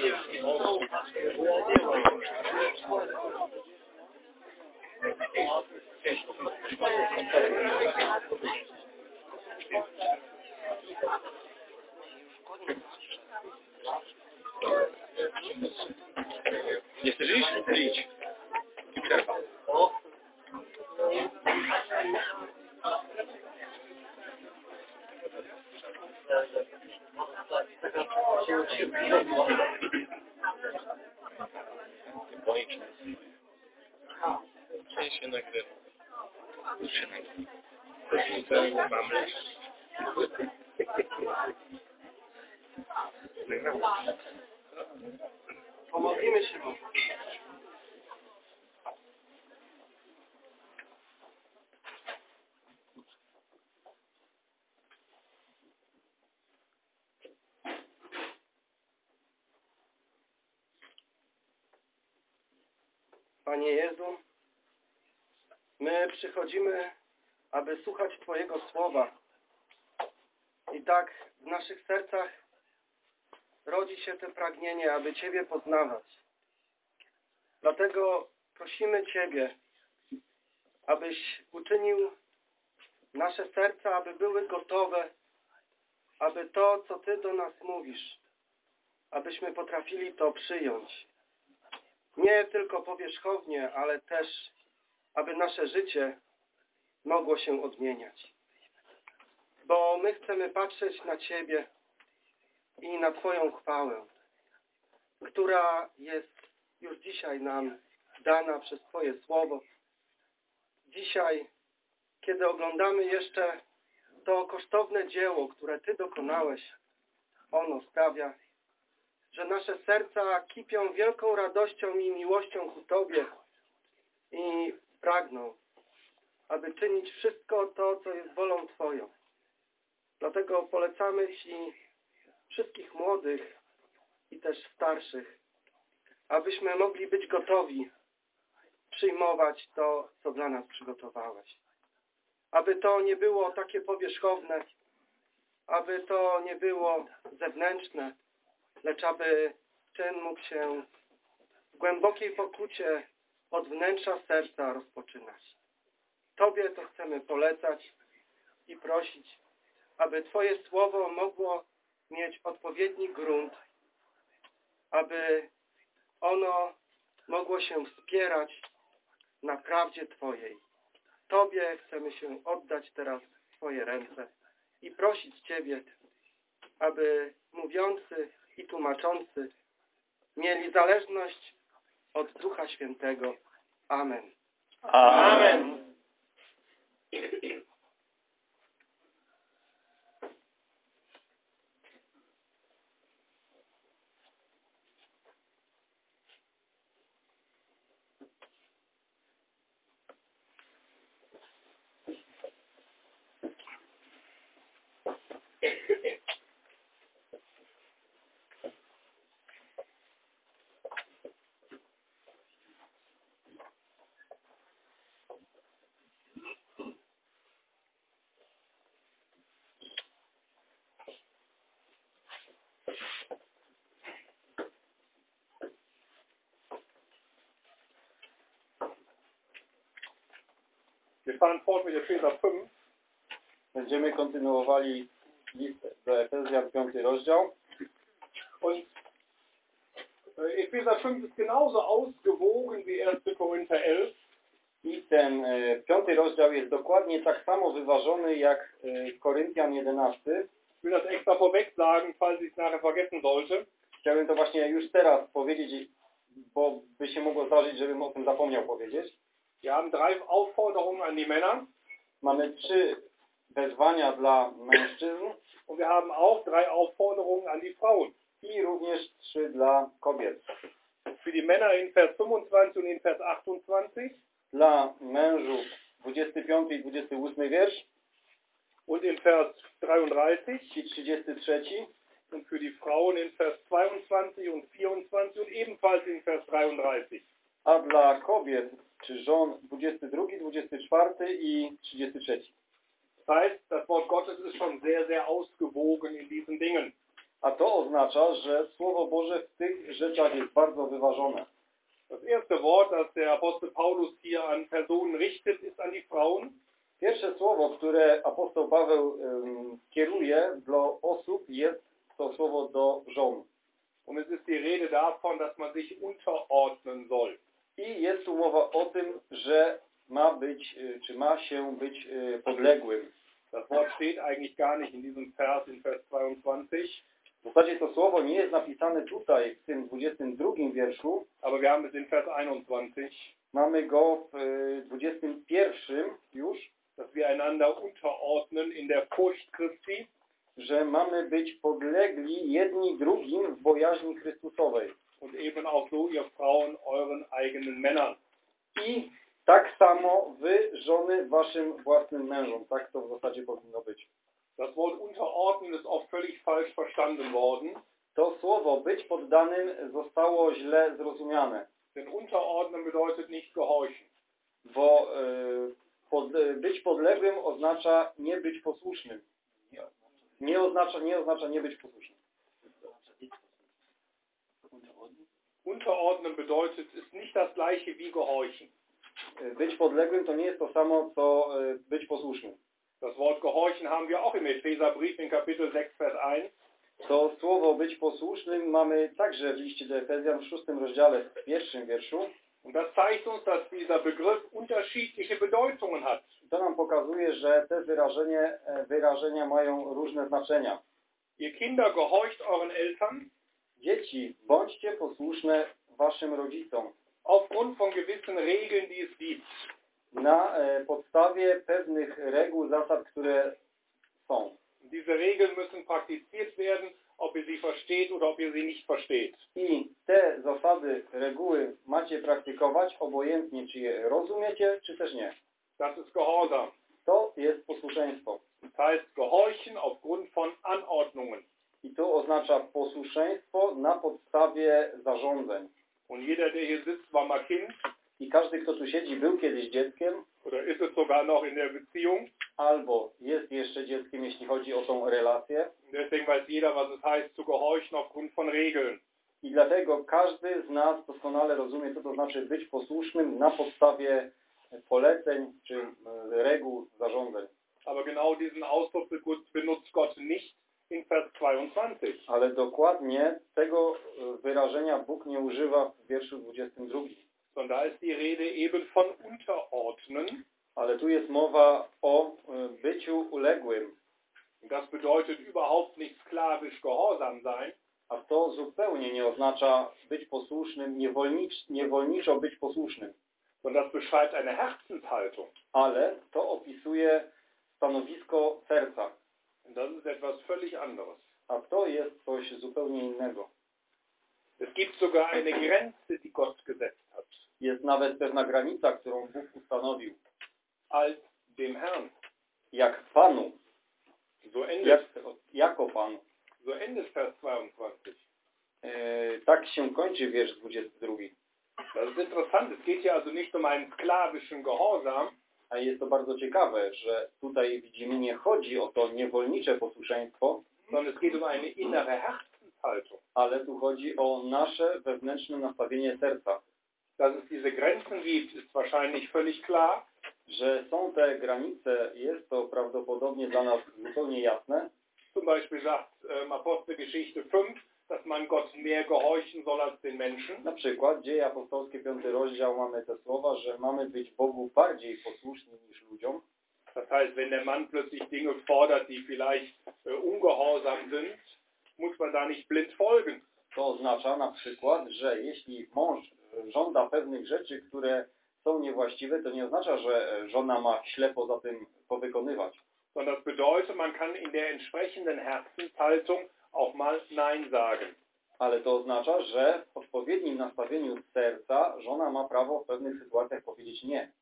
Terima kasih. Panie Jezu, my przychodzimy, aby słuchać Twojego słowa. I tak w naszych sercach rodzi się to pragnienie, aby Ciebie poznawać. Dlatego prosimy Ciebie, abyś uczynił nasze serca, aby były gotowe, aby to, co Ty do nas mówisz, abyśmy potrafili to przyjąć. Nie tylko powierzchownie, ale też, aby nasze życie mogło się odmieniać. Bo my chcemy patrzeć na Ciebie i na Twoją chwałę, która jest już dzisiaj nam dana przez Twoje słowo. Dzisiaj, kiedy oglądamy jeszcze to kosztowne dzieło, które Ty dokonałeś, ono sprawia, że nasze serca kipią wielką radością i miłością ku Tobie i pragną, aby czynić wszystko to, co jest wolą Twoją. Dlatego polecamy Ci wszystkich młodych i też starszych, abyśmy mogli być gotowi przyjmować to, co dla nas przygotowałeś. Aby to nie było takie powierzchowne, aby to nie było zewnętrzne, lecz aby czyn mógł się w głębokiej pokucie od wnętrza serca rozpoczynać. Tobie to chcemy polecać i prosić, aby Twoje słowo mogło mieć odpowiedni grunt, aby ono mogło się wspierać na prawdzie Twojej. Tobie chcemy się oddać teraz w Twoje ręce i prosić Ciebie, aby mówiący i tłumaczący mieli zależność od Ducha Świętego. Amen. Amen. Wir fahren fort mit Epheser 5. Będziemy kontynuowali list do Efezjan, piąty rozdział. Und äh, Epheser 5 ist genauso ausgewogen wie 1. Korinther 11. I ten e, piąty rozdział jest dokładnie tak samo wyważony jak e, Koryntian 11. Ich will das extra vorweg sagen, falls ich es nachher vergessen sollte. Chciałbym to właśnie już teraz powiedzieć, bo by się mogło zdarzyć, żebym o tym zapomniał powiedzieć. Wir haben drei Aufforderungen an die Männer Mamy trzy wezwania dla mężczyzn und wir haben auch drei Aufforderungen an die Frauen. i również trzy dla kobiet. Für die Männer in Vers 25 und in Vers 28 Dla mężów 25 i 28 wiersz und in Vers 33 i 33 und für die Frauen in Vers 22 und 24 und ebenfalls in Vers 33. a dla kobiet czy żon 22, 24 i 33. Das heißt, das Wort Gottes ist schon sehr, sehr ausgewogen in diesen Dingen. A to oznacza, że Słowo Boże w tych rzeczach jest bardzo wyważone. Das erste Wort, das der Apostel Paulus hier an Personen richtet, ist an die Frauen. Pierwsze słowo, które apostoł Paweł ym, kieruje dla osób jest to słowo do żon. Und es ist die Rede davon, dass man sich unterordnen soll. I jest tu mowa o tym, że ma być, y, czy ma się być y, podległym. Das Wort steht eigentlich gar nicht in diesem Vers, in Vers 22. W zasadzie to słowo nie jest napisane tutaj, w tym 22 wierszu. Aber wir haben es in Vers 21, Mamy go w y, 21 już, dass wir einander unterordnen in der Furcht Christi. że mamy być podlegli jedni drugim w bojaźni Chrystusowej. Eben auch so ihr Frauen euren eigenen Männern. I tak samo wy, żony, waszym własnym mężom. Tak to w zasadzie powinno być. Das Wort unterordnen ist oft völlig falsch verstanden worden, To słowo być poddanym zostało źle zrozumiane, denn unterordnen bedeutet nicht gehorchen. bo y, pod, być podległym oznacza nie być posłusznym. Nie oznacza nie, oznacza nie być posłusznym. Unterordnen bedeutet, ist nicht das gleiche wie gehorchen. Y, Być podległym to nie jest to samo, co y, być posłusznym. Das Wort gehorchen haben wir auch im Epheserbrief in Kapitel 6, Vers 1. To słowo być posłusznym mamy także w liście do Efezjan w szóstym rozdziale, w pierwszym wierszu. Und das zeigt uns, dass dieser Begriff unterschiedliche Bedeutungen hat. To nam pokazuje, że te wyrażenie, e, wyrażenia mają różne znaczenia. Ihr Kinder gehorcht euren Eltern Dzieci, bądźcie posłuszne waszym rodzicom aufgrund von gewissen Regeln, die es gibt. na e, podstawie pewnych reguł, zasad, które są. Diese Regeln müssen praktiziert werden, ob ihr sie versteht oder ob ihr sie nicht versteht. I te zasady, reguły macie praktykować, obojętnie czy je rozumiecie, czy też nie. Das ist Gehorsam. To jest posłuszeństwo. Das heißt Gehorchen aufgrund von Anordnungen. I to oznacza posłuszeństwo na podstawie zarządzeń. Und jeder, der hier sitzt, war mal Kind I każdy, kto tu siedzi, był kiedyś dzieckiem, oder ist es sogar noch in der Beziehung. albo jest jeszcze dzieckiem, jeśli chodzi o tą relację. Deswegen weiß jeder, was es heißt, zu gehorchen aufgrund von Regeln. I dlatego każdy z nas doskonale rozumie, co to znaczy być posłusznym na podstawie poleceń czy e, reguł zarządzeń. Aber genau diesen Ausdruck benutzt Gott nicht in Vers 22. Ale dokładnie tego e, wyrażenia Bóg nie używa w wierszu 22. Sondern da ist die Rede eben von Unterordnen. Ale tu jest mowa o e, byciu uległym. Das bedeutet überhaupt nicht sklavisch gehorsam sein, A to zupełnie nie oznacza być posłusznym, niewolnicz, niewolniczo być posłusznym. sondern das beschreibt eine Herzenshaltung. Ale to opisuje stanowisko serca. A to jest coś zupełnie innego. Es gibt sogar eine Grenze, die Gott gesetzt hat, Jest nawet pewna granica, którą Bóg ustanowił. als dem Herrn. Jak Panu, So endet, jak, jako Pan. so endet Vers 22. E, tak się kończy wiersz 22. Das ist interessant. Es geht hier also nicht um einen sklavischen Gehorsam, A jest to bardzo ciekawe, że tutaj widzimy, nie chodzi o to niewolnicze posłuszeństwo, Herzenshaltung. ale tu chodzi o nasze wewnętrzne nastawienie serca. Dass es diese Grenzen gibt, ist wahrscheinlich völlig klar. Że są te granice, jest to prawdopodobnie dla nas zupełnie jasne. Zum Beispiel sagt ähm, Apostelgeschichte 5, dass man Gott mehr gehorchen soll als den Menschen. Na przykład Dzieje Apostolskie, piąty rozdział, mamy te słowa, że mamy być Bogu bardziej posłuszni niż ludziom. Das heißt, wenn der Mann plötzlich Dinge fordert, die vielleicht äh, ungehorsam sind, muss man da nicht blind folgen. To oznacza na przykład, że jeśli mąż żąda pewnych rzeczy, które są niewłaściwe, to nie oznacza, że żona ma ślepo za tym powykonywać. Sondern das bedeutet, man kann in der entsprechenden Herzenshaltung auch mal Nein sagen. Ale to oznacza, że w odpowiednim nastawieniu serca żona ma prawo w pewnych sytuacjach powiedzieć nie.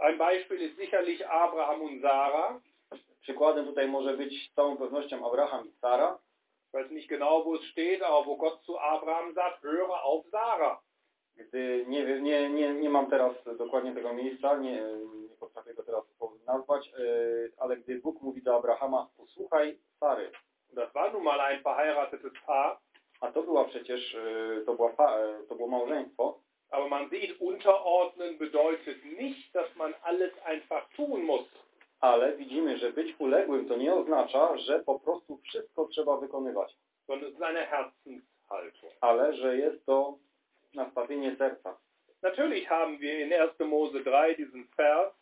Ein Beispiel ist sicherlich Abraham und Sarah. Przykładem tutaj może być z całą pewnością Abraham i Sara. Ich weiß nicht genau, wo es steht, aber wo Gott zu Abraham sagt, höre auf Sarah. Gdy nie, nie, nie, nie mam teraz dokładnie tego miejsca, nie, nie potrafię go teraz nazwać, e, ale gdy Bóg mówi do Abrahama, posłuchaj Sary. Das war nun mal ein verheiratetes Paar, A to była przecież, y, to, była, y, to było małżeństwo, aber man sieht, unterordnen bedeutet nicht, dass man alles einfach tun muss. ale widzimy, że być uległym to nie oznacza, że po prostu wszystko trzeba wykonywać, sondern es ist eine Herzenshaltung. ale że jest to nastawienie serca. Natürlich haben wir in 1. Mose 3 diesen Vers,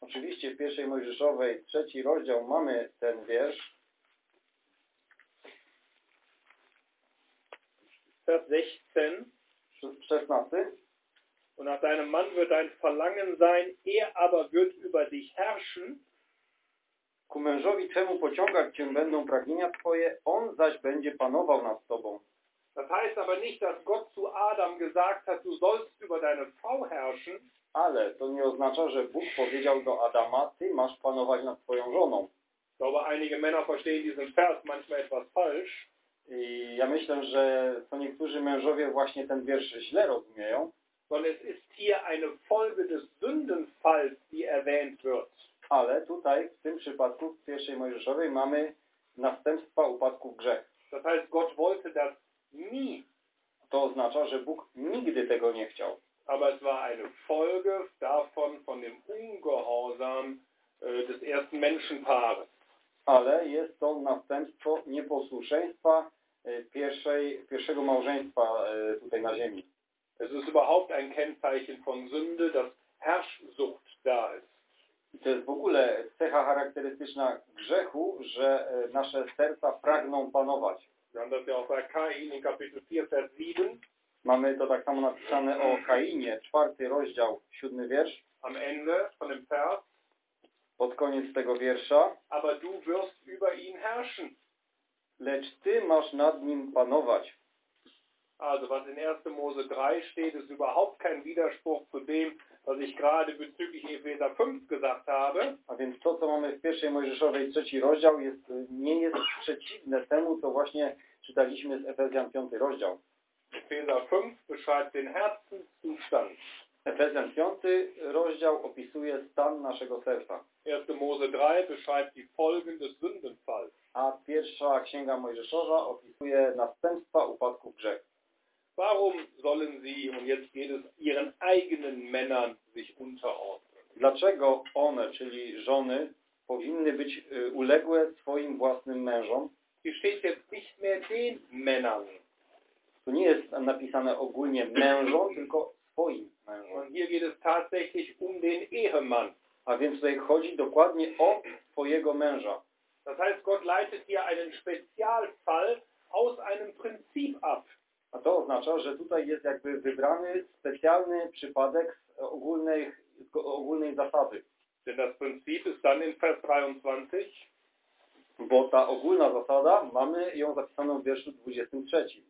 Oczywiście w pierwszej Mojżeszowej, trzeci rozdział, mamy ten wiersz, Vers 16. sz- szesnasty. Und nach deinem Mann wird dein Verlangen sein, er aber wird über dich herrschen. Ku mężowi twemu pociągać cię będą pragnienia twoje, on zaś będzie panował nad tobą. Das heißt aber nicht, dass Gott zu Adam gesagt hat, du sollst über deine Frau herrschen, Ale to nie oznacza, że Bóg powiedział do Adama, ty masz panować nad twoją żoną. Ich glaube, einige Männer verstehen diesen Vers manchmal etwas falsch. I ja myślę, że co niektórzy mężowie właśnie ten wiersz źle rozumieją, sondern es ist hier eine Folge des Sündenfalls, die erwähnt wird. ale tutaj w tym przypadku w pierwszej Mojżeszowej mamy następstwa upadku w grzech. Das heißt, Gott wollte das nie, To oznacza, że Bóg nigdy tego nie chciał. aber es war eine Folge davon, von dem Ungehorsam äh, des ersten Menschenpaares. Ale jest to następstwo nieposłuszeństwa pierwszej, pierwszego małżeństwa e, tutaj na ziemi. Es ist überhaupt ein Kennzeichen von Sünde, dass Herrschsucht da ist. I to jest w ogóle cecha charakterystyczna grzechu, że e, nasze serca pragną panować. Wir haben das ja auch bei Kain in Kapitel 4, Vers 7. Mamy to tak samo napisane o Kainie, czwarty rozdział, siódmy wiersz. Am Ende von dem Vers, Pod koniec tego wiersza. aber du wirst über ihn herrschen. Lecz ty masz nad nim panować. Also was in 1. Mose 3 steht, ist überhaupt kein Widerspruch zu dem, was ich gerade bezüglich Epheser 5 gesagt habe. A więc to, co mamy w pierwszej Mojżeszowej trzeci rozdział, jest, nie jest przeciwne temu, co właśnie czytaliśmy z Efezjan piąty rozdział. Epheser 5 beschreibt den Herzenszustand. Efezjan piąty rozdział opisuje stan naszego serca. 1. Mose 3 beschreibt die Folgen des Sündenfalls. A pierwsza księga Mojżeszowa opisuje następstwa upadku w grzech. Warum sollen sie, und jetzt geht es ihren eigenen Männern, sich unterordnen? Dlaczego one, czyli żony, powinny być y, uległe swoim własnym mężom? Hier steht jetzt nicht mehr den Männern, Tu nie jest napisane ogólnie mężom, tylko swoim mężom. sondern hier geht es tatsächlich um den Ehemann. A więc tutaj chodzi dokładnie o twojego męża. Das heißt, Gott leitet hier einen Spezialfall aus einem Prinzip ab. A to oznacza, że tutaj jest jakby wybrany specjalny przypadek z ogólnej, z ogólnej zasady. Denn das Prinzip ist dann in Vers 23. Bo ta ogólna zasada, mamy ją zapisaną w wierszu 23.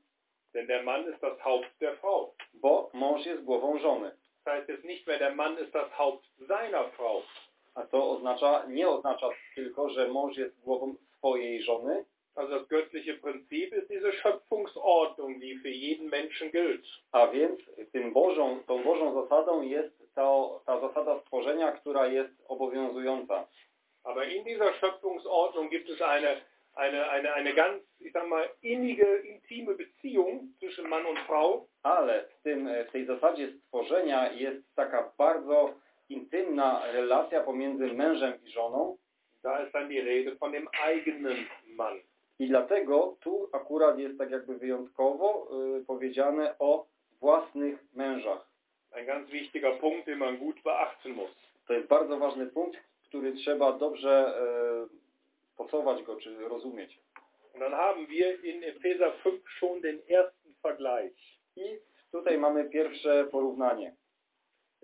Denn der Mann ist das Haupt der Frau. Bo mąż jest głową żony. Das heißt jetzt nicht mehr, der Mann ist das Haupt seiner Frau. A to oznacza, nie oznacza tylko, że mąż jest głową swojej żony, Also das göttliche Prinzip ist diese Schöpfungsordnung, die für jeden Menschen gilt. a więc tym Bożą, tą Bożą zasadą jest ta, ta zasada stworzenia, która jest obowiązująca. Aber in dieser Schöpfungsordnung gibt es eine, eine, eine, eine ganz, ich sag mal, innige, intime Beziehung zwischen Mann und Frau. Ale w, tym, w tej zasadzie stworzenia jest taka bardzo intymna relacja pomiędzy mężem i żoną Da ist dann die Rede von dem eigenen Mann. i dlatego tu akurat jest tak jakby wyjątkowo y, powiedziane o własnych mężach. Ein ganz wichtiger Punkt, den man gut beachten muss. To jest bardzo ważny punkt, który trzeba dobrze y, stosować go, czy rozumieć. Und dann haben wir in Epheser 5 schon den ersten Vergleich. I tutaj mamy pierwsze porównanie.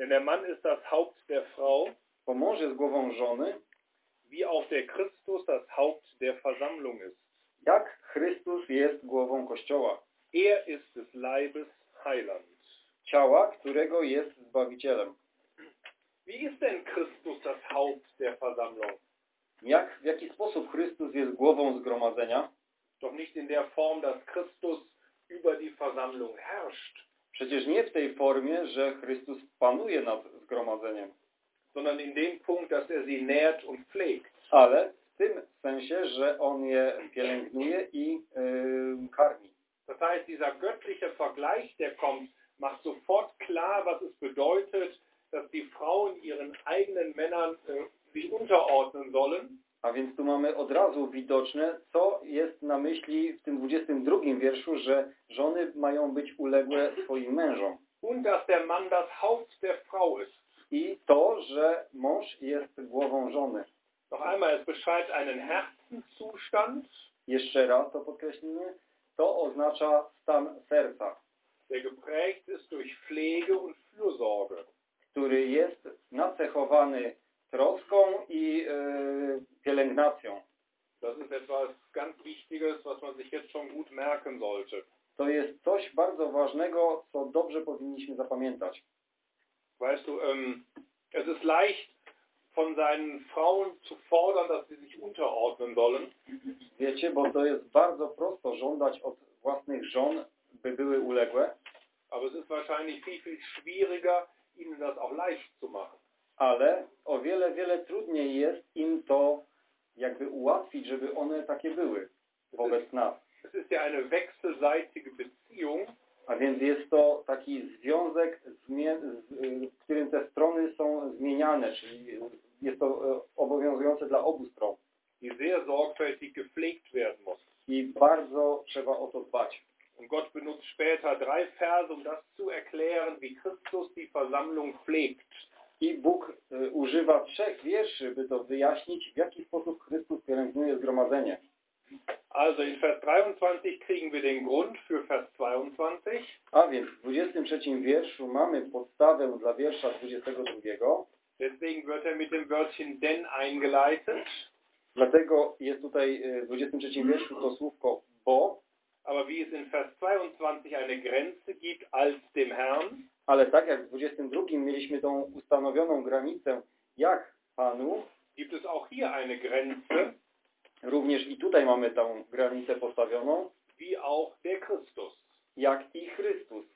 Denn der Mann ist das Haupt der Frau, Bo mąż jest głową żony, wie auch der Christus das Haupt der Versammlung ist. jak Chrystus jest głową Kościoła, Er ist des Leibes Heiland. ciała, którego jest Zbawicielem. Wie ist denn Christus das Haupt der Versammlung? Jak, w jaki sposób Chrystus jest głową zgromadzenia? Doch nicht in der Form, dass Christus über die Versammlung herrscht, Przecież nie w tej formie, że Chrystus panuje nad zgromadzeniem, sondern in dem Punkt, dass er sie nährt und pflegt. ale w tym sensie, że on je pielęgnuje i yy, karmi. Das heißt, dieser göttliche Vergleich, der kommt, macht sofort klar, was es bedeutet, dass die Frauen ihren eigenen Männern äh, sich unterordnen sollen. A więc tu mamy od razu widoczne, co jest na myśli w tym 22 wierszu, że żony mają być uległe swoim mężom. Und dass der Mann das Haupt der Frau ist. I to, że mąż jest głową żony. Noch einmal, es beschreibt einen Herzenszustand, Jeszcze raz to podkreślimy. To oznacza stan serca, der geprägt ist durch Pflege und Fürsorge. który jest nacechowany troską i yy, pielęgnacją. Das ist etwas ganz Wichtiges, was man sich jetzt schon gut merken sollte. To jest coś bardzo ważnego, co dobrze powinniśmy zapamiętać. Weißt du, ähm, es ist leicht, von seinen Frauen zu fordern, dass sie sich unterordnen sollen. Wiecie, bo to jest bardzo prosto żądać od własnych żon, by były uległe, Aber es ist wahrscheinlich viel, viel schwieriger, ihnen das auch leicht zu machen. Ale o wiele, wiele trudniej jest im to jakby ułatwić, żeby one takie były wobec nas. A więc jest to taki związek, y, w którym te strony są zmieniane, czyli jest to e, obowiązujące dla obu stron. I bardzo trzeba o to dbać. Und Gott benutzt später drei Verse, um das zu erklären, wie Christus die Versammlung pflegt. I Bóg y, używa trzech wierszy, by to wyjaśnić, w jaki sposób Chrystus pielęgnuje zgromadzenie. Also in Vers 23 kriegen wir den Grund für Vers 22. A więc w 23 wierszu mamy podstawę dla wiersza 22. Deswegen wird er mit dem Wörtchen denn eingeleitet. Dlatego jest tutaj y, w 23 wierszu to słówko bo, Aber wie es in Vers 22 eine Grenze gibt als dem Herrn, ale tak jak w 22 mieliśmy tą ustanowioną granicę jak Panu, gibt es auch hier eine Grenze, również i tutaj mamy tą granicę postawioną, wie auch der Christus. jak i Chrystus.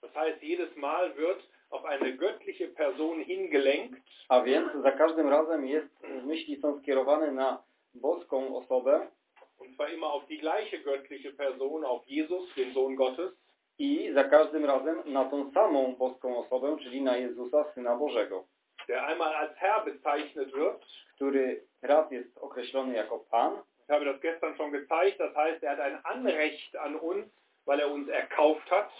Das heißt, jedes Mal wird auf eine göttliche Person hingelenkt A więc za każdym razem jest, myśli są skierowane na boską osobę Und zwar immer auf die gleiche göttliche Person, auf Jesus, den Sohn Gottes. i za każdym razem na tą samą boską osobę, czyli na Jezusa, Syna Bożego, der einmal als Herr bezeichnet wird. który raz jest określony jako Pan, Ich habe das gestern schon gezeigt. Das heißt, er hat ein Anrecht an uns, weil er uns erkauft hat.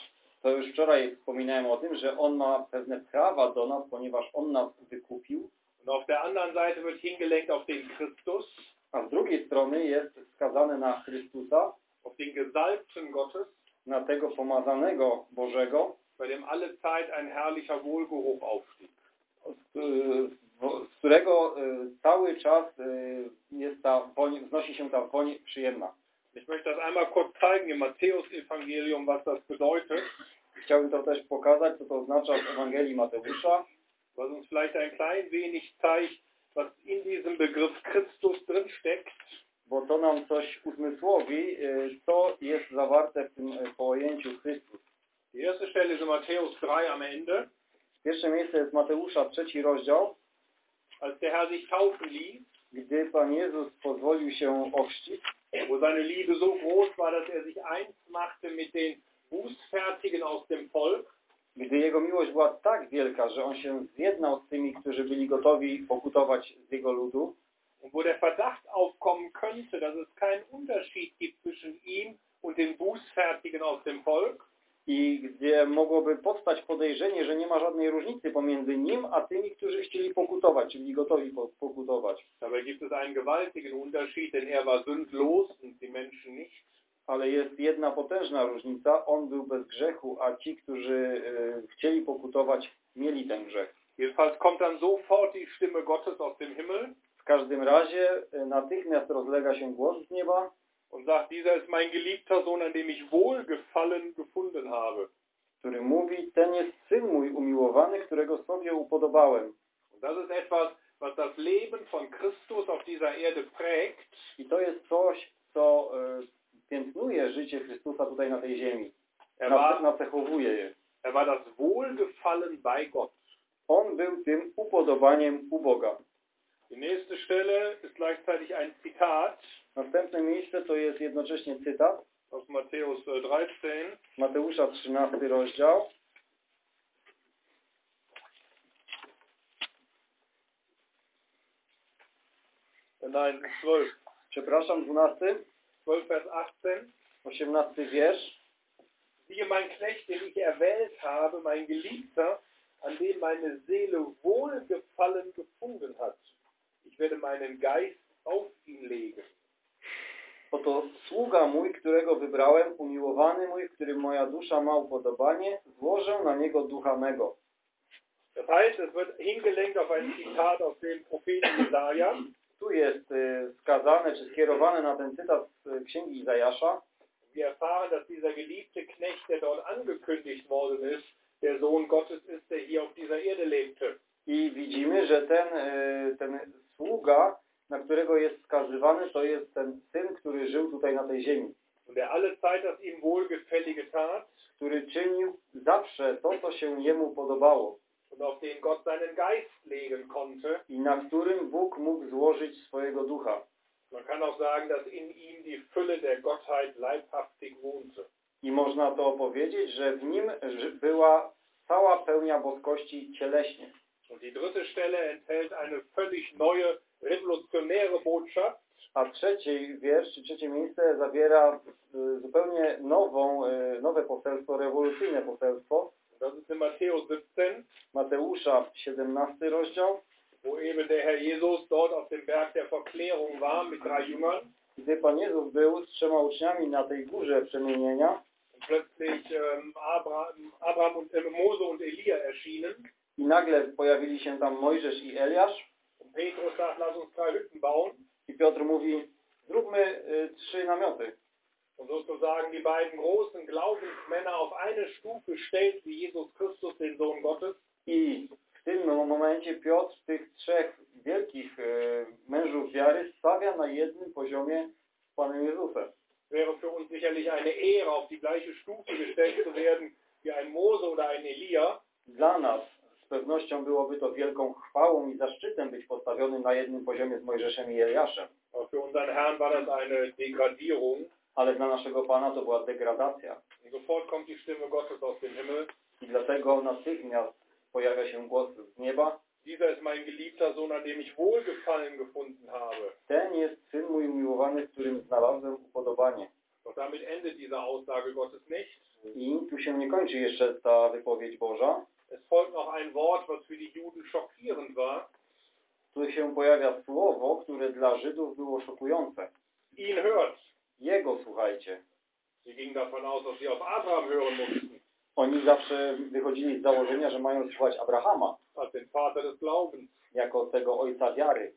to już wczoraj wspominałem o tym, że On ma pewne prawa do nas, ponieważ On nas wykupił, Und auf der anderen Seite wird hingelenkt auf den Christus, a z drugiej strony jest wskazane na Chrystusa, auf den Gesalbten Gottes, na tego pomazanego Bożego, bei dem alle Zeit ein herrlicher Wohlgeruch aufstieg. z, z którego y, cały czas y, jest ta woń, wznosi się ta woń przyjemna. Ich möchte das einmal kurz zeigen im Matthäus-Evangelium, was das bedeutet, Chciałbym to też pokazać, co to oznacza w Ewangelii Mateusza, was uns vielleicht ein klein wenig zeigt, was in diesem Begriff Christus drinsteckt. bo to nam coś uzmysłowi, y, co jest zawarte w tym y, pojęciu Chrystus. Die erste Stelle ist in Matthäus 3 am Ende, Pierwsze miejsce jest Mateusza, trzeci rozdział, als der Herr sich taufen ließ, gdy Pan Jezus pozwolił się ochrzcić, wo seine Liebe so groß war, dass er sich eins machte mit den Bußfertigen aus dem Volk. Gdy Jego miłość była tak wielka, że On się zjednał z tymi, którzy byli gotowi pokutować z Jego ludu, Und wo der Verdacht aufkommen könnte, dass es keinen Unterschied gibt zwischen ihm und den Bußfertigen aus dem Volk, i gdzie mogłoby powstać podejrzenie, że nie ma żadnej różnicy pomiędzy Nim, a tymi, którzy chcieli pokutować, czyli gotowi po- pokutować. dabei gibt es einen gewaltigen Unterschied, denn er war sündlos und die Menschen nicht. Ale jest jedna potężna różnica. On był bez grzechu, a ci, którzy y, chcieli pokutować, mieli ten grzech. Jedenfalls kommt dann sofort die Stimme Gottes aus dem Himmel W każdym razie y, natychmiast rozlega się głos z nieba und sagt, dieser ist mein geliebter Sohn, an dem ich Wohlgefallen gefunden habe. który mówi, ten jest Syn mój umiłowany, którego sobie upodobałem. Und das ist etwas, was das Leben von Christus auf dieser Erde prägt. I to jest coś, co y, piętnuje życie Chrystusa tutaj na tej ziemi. Er Nacechowuje je. er war das Wohlgefallen bei Gott. On był tym upodobaniem u Boga. Die nächste Stelle ist gleichzeitig ein Zitat Następne miejsce to jest jednocześnie cytat aus Matthäus äh, 13. z Mateusza 13 rozdział. Äh, Nein, 12. Przepraszam, 12, 12 Vers 18. 18 wiersz. Siehe mein Knecht, den ich erwählt habe, mein Geliebter, an dem meine Seele Wohlgefallen gefunden hat. Ich werde meinen Geist auf ihn legen. Oto sługa mój, którego wybrałem, umiłowany mój, w którym moja dusza ma upodobanie, złożę na niego ducha mego. Das heißt, es wird hingelenkt auf ein Zitat aus dem Propheten Jesaja. Tu jest y, skazane, czy skierowane na ten cytat z y, Księgi Izajasza. Wir erfahren, dass dieser geliebte Knecht, der dort angekündigt worden ist, der Sohn Gottes ist, der hier auf dieser Erde lebte. I widzimy, że ten, y, ten sługa, na którego jest skazywany, to jest ten syn, który żył tutaj na tej ziemi. Der alle Zeit das ihm Wohlgefällige tat Który czynił zawsze to, co się jemu podobało. und auf den Gott seinen Geist legen konnte. I na którym Bóg mógł złożyć swojego ducha. Man kann auch sagen, dass in ihm die Fülle der Gottheit leibhaftig wohnte. I można to powiedzieć, że w nim była cała pełnia boskości cieleśnie. Und die dritte Stelle enthält eine völlig neue, revolutionäre Botschaft. A trzeci wiersz, czy trzecie miejsce zawiera y, zupełnie nową, y, nowe poselstwo, rewolucyjne poselstwo. Das ist in Matthäus 17, Mateusza 17 rozdział, wo eben der Herr Jesus dort auf dem Berg der Verklärung war mit drei Jüngern. gdy Pan Jezus był z trzema uczniami na tej górze przemienienia Und plötzlich ähm, Abraham, Abraham und äh, Mose und Elia erschienen. i nagle pojawili się tam Mojżesz i Eliasz Und Petrus sagt, lass uns drei Hütten bauen. i Piotr mówi, zróbmy y, trzy namioty. Und sozusagen die beiden großen Glaubensmänner auf eine Stufe stellt, wie Jesus Christus, den Sohn Gottes. I w tym momencie Piotr tych trzech wielkich e, mężów wiary stawia na jednym poziomie z Panem Jezusem. wäre für uns sicherlich eine Ehre, auf die gleiche Stufe gestellt zu werden wie ein Mose oder ein Elia. Dla nas z pewnością byłoby to wielką chwałą i zaszczytem być postawionym na jednym poziomie z Mojżeszem i Eliaszem. Für unseren Herrn war das eine Degradierung. Ale dla naszego Pana to była degradacja. Sofort kommt die Stimme Gottes aus dem Himmel. I dlatego natychmiast pojawia się głos z nieba. Dieser ist mein geliebter Sohn, an dem ich Wohlgefallen gefunden habe. Ten jest Syn mój umiłowany, w którym znalazłem upodobanie. Doch damit endet diese Aussage Gottes nicht. I tu się nie kończy jeszcze ta wypowiedź Boża. Es folgt noch ein Wort, was für die Juden schockierend war. Tu się pojawia słowo, które dla Żydów było szokujące. Ihn hört. Jego słuchajcie. Sie gingen davon aus, dass sie auf Abraham hören mussten, Oni zawsze wychodzili z założenia, że mają słuchać Abrahama jako tego ojca wiary,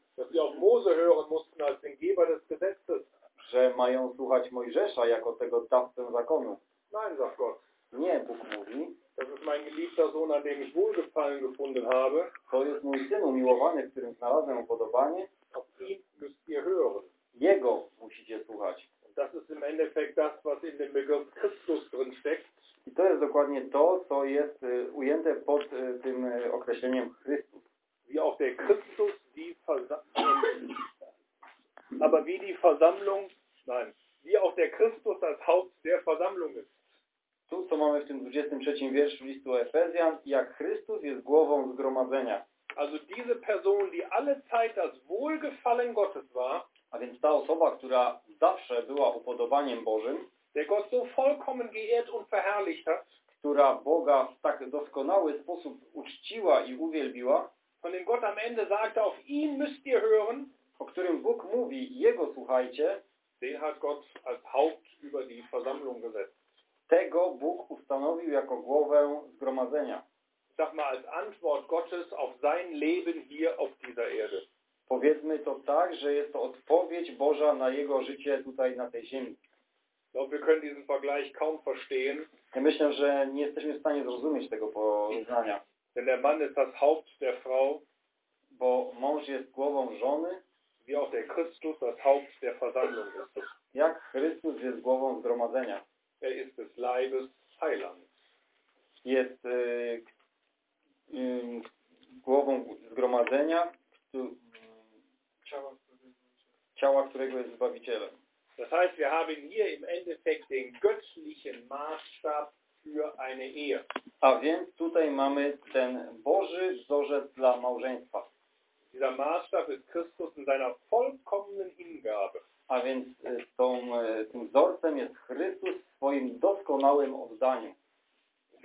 że mają słuchać Mojżesza jako tego dawcę zakonu. Nie, Bóg mówi, Das ist mein geliebter Sohn, an dem ich Wohlgefallen gefunden habe. to jest mój syn umiłowany, w którym znalazłem upodobanie. Auf ihn müsst ihr hören. Jego musicie słuchać. Das ist im Endeffekt das, was in dem Begriff Christus drin steckt. I to jest dokładnie to, co jest y, ujęte pod y, tym y, określeniem Chrystus. Wie auch der Christus die Versammlung, aber wie die Versammlung, nein, wie auch der Christus das Haupt der Versammlung ist. Tu, co mamy w tym 23 wierszu listu Efezjan, jak Chrystus jest głową zgromadzenia. Also diese Person, die alle Zeit das Wohlgefallen Gottes war, A więc ta osoba, która zawsze była upodobaniem Bożym, der Gott so vollkommen geehrt und verherrlicht hat, która Boga w tak doskonały sposób uczciła i uwielbiła, von dem Gott am Ende sagte, auf ihn müsst ihr hören, o którym Bóg mówi, Jego słuchajcie, den hat Gott als Haupt über die Versammlung gesetzt. tego Bóg ustanowił jako głowę zgromadzenia. Ich sag mal, als Antwort Gottes auf sein Leben hier auf dieser Erde. Powiedzmy to tak, że jest to odpowiedź Boża na Jego życie tutaj na tej ziemi. Ich glaube, wir können diesen Vergleich kaum verstehen, Ja myślę, że nie jesteśmy w stanie zrozumieć tego porównania, denn der Mann ist das Haupt der Frau, bo mąż jest głową żony, wie auch der Christus das Haupt der Versammlung ist. jak Chrystus jest głową zgromadzenia. Er ist des Leibes Heiland. Jest y, y, głową zgromadzenia, ciała, którego jest Zbawicielem. Das heißt, wir haben hier im Endeffekt den göttlichen Maßstab für eine Ehe. A więc tutaj mamy ten Boży wzorzec dla małżeństwa. Dieser Maßstab ist Christus in seiner vollkommenen Hingabe. A więc y, tą, y, tym wzorcem jest Chrystus w swoim doskonałym oddaniu.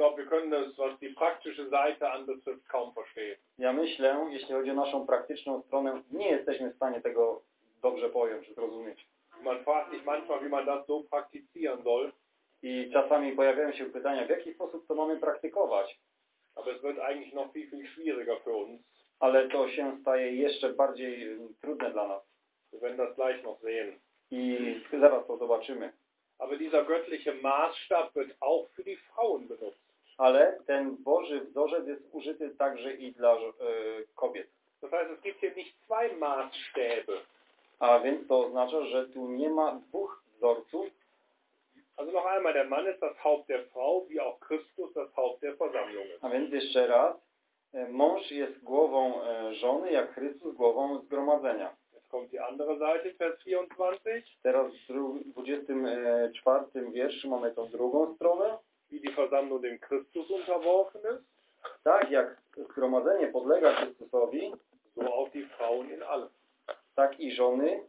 Ich glaube, wir können das, was die praktische Seite anbetrifft, kaum verstehen. Ja myślę, jeśli chodzi o naszą praktyczną stronę, nie jesteśmy w stanie tego dobrze pojąć, zrozumieć. Man fragt sich manchmal, wie man das so praktizieren soll, I czasami pojawiają się pytania, w jaki sposób to mamy praktykować. aber es wird eigentlich noch viel, viel schwieriger für uns. Ale to się staje jeszcze bardziej y, trudne dla nas. Wir werden das gleich noch sehen. I zaraz to zobaczymy. Aber dieser göttliche Maßstab wird auch für die Frauen benutzt. Ale ten Boży wzorzec jest użyty także i dla y, kobiet. Das heißt, es gibt hier nicht zwei Maßstäbe. A więc to oznacza, że tu nie ma dwóch wzorców. Also noch einmal, der Mann ist das Haupt der Frau, wie auch Christus das Haupt der Versammlung ist. A więc jeszcze raz, e, mąż jest głową e, żony, jak Chrystus głową zgromadzenia. Kommt die andere Seite, Vers 24. Teraz w dru- 24 wierszu mamy tą drugą stronę. Wie die Versammlung dem Christus unterworfen ist, Tak jak zgromadzenie podlega Chrystusowi, so auch die Frauen in allem. tak i żony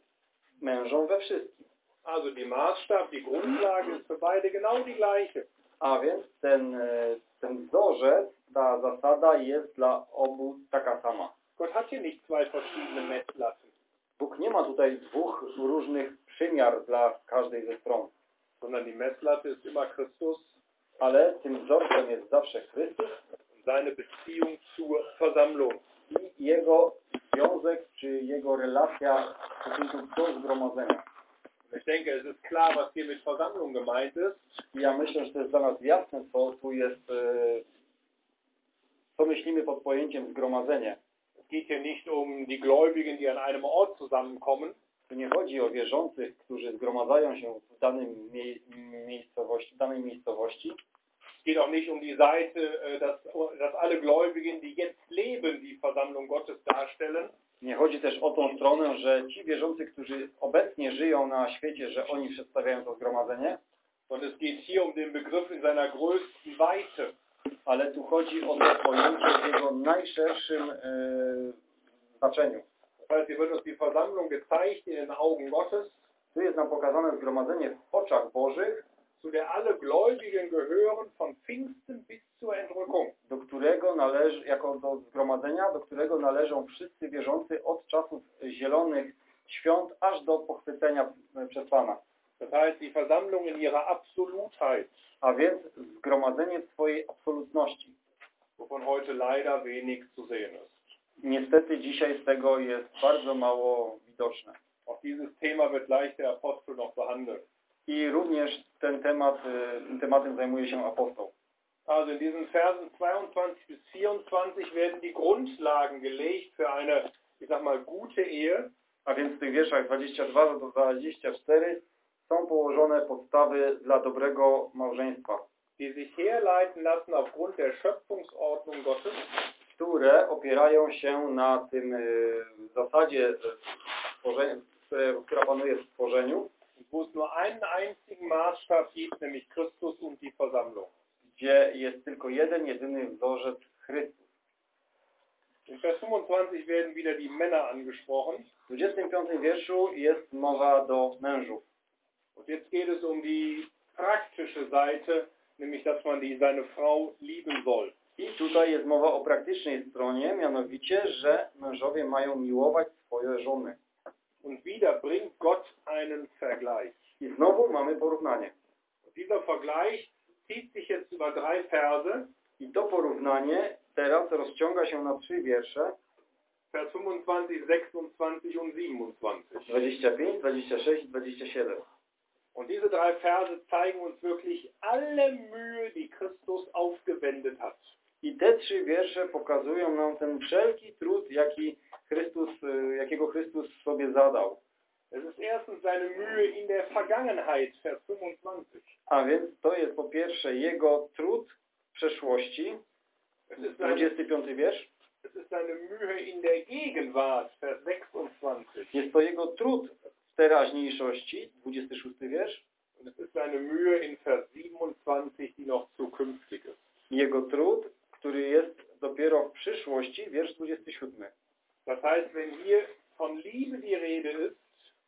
mężom we wszystkim. Also die Maßstab, die Grundlage ist für beide genau die gleiche. A więc ten, e, ten wzorzec, ta zasada jest dla obu taka sama. Gott hat hier nicht zwei verschiedene Messlatten, Bóg nie ma tutaj dwóch różnych przymiar dla każdej ze stron, sondern die Messlatte ist immer Christus ale tym wzorcem jest zawsze Chrystus seine Beziehung zur Versammlung. i jego związek, czy jego relacja w stosunku do zgromadzenia. Ich denke, es ist klar, was hier mit Versammlung gemeint ist. Ja myślę, że to jest dla nas jasne, co tu jest, e, co myślimy pod pojęciem zgromadzenie. Es geht hier nicht um die Gläubigen, die an einem Ort zusammenkommen, Tu nie chodzi o wierzących, którzy zgromadzają się w danym mie miejscowości, w danej miejscowości. Es geht auch nicht um die Seite, äh, dass, dass alle Gläubigen, die jetzt leben, die Versammlung Gottes darstellen, Nie chodzi też o tą stronę, że ci wierzący, którzy obecnie żyją na świecie, że oni przedstawiają to zgromadzenie, sondern es geht hier um den Begriff in seiner größten Weite. ale tu chodzi o to pojęcie w jego najszerszym e, znaczeniu. Hier wird uns die Versammlung gezeigt in den Augen Gottes, Tu jest nam pokazane zgromadzenie w oczach Bożych, zu der alle Gläubigen gehören, von Pfingsten bis zur Entrückung. do którego należy, jako do zgromadzenia, do którego należą wszyscy wierzący od czasów zielonych świąt aż do pochwycenia e, przez Pana. Das heißt, die Versammlung in ihrer Absolutheit, A więc zgromadzenie w swojej absolutności. wovon heute leider wenig zu sehen ist. Niestety dzisiaj z tego jest bardzo mało widoczne. Auch dieses Thema wird gleich der Apostel noch behandeln. I również ten temat, tym tematem zajmuje się apostoł. Also in diesen Versen 22 bis 24 werden die Grundlagen gelegt für eine, ich sag mal, gute Ehe. A więc w tych wierszach 22 do 24 są położone podstawy dla dobrego małżeństwa, die sich herleiten lassen aufgrund der Schöpfungsordnung Gottes które opierają się na tym e, zasadzie, która panuje w stworzeniu, wo es nur einen einzigen Maßstab gibt, nämlich Christus und die Versammlung. gdzie jest tylko jeden, jedyny wzorzec Chrystus. In Vers 25 werden wieder die Männer angesprochen. W 25 wierszu jest mowa do mężów. Und jetzt geht es um die praktische Seite, nämlich dass man die, seine Frau lieben soll. I tutaj jest mowa o praktycznej stronie, mianowicie, że mężowie mają miłować swoje żony. Und wieder bringt Gott einen Vergleich. I znowu mamy porównanie. Und dieser Vergleich zieht sich jetzt über drei Verse. I to porównanie teraz rozciąga się na trzy wiersze, Vers 25, 26 und 27. 25, 26 i 27. Und diese drei Verse zeigen uns wirklich alle Mühe, die Christus aufgewendet hat. I te trzy wiersze pokazują nam ten wszelki trud, jaki Chrystus, y, jakiego Chrystus sobie zadał. Ist erstens seine Mühe in der Vergangenheit, Vers 25. A więc to jest po pierwsze jego trud w przeszłości, Es ist seine, 25 wiersz. Es ist seine Mühe in der Gegenwart, Vers 26. Jest to jego trud w teraźniejszości, 26 wiersz, Und es ist seine Mühe in Vers 27, die noch zukünftig ist. jego trud, który jest dopiero w przyszłości, wiersz 27. Das heißt, wenn hier von Liebe die Rede ist,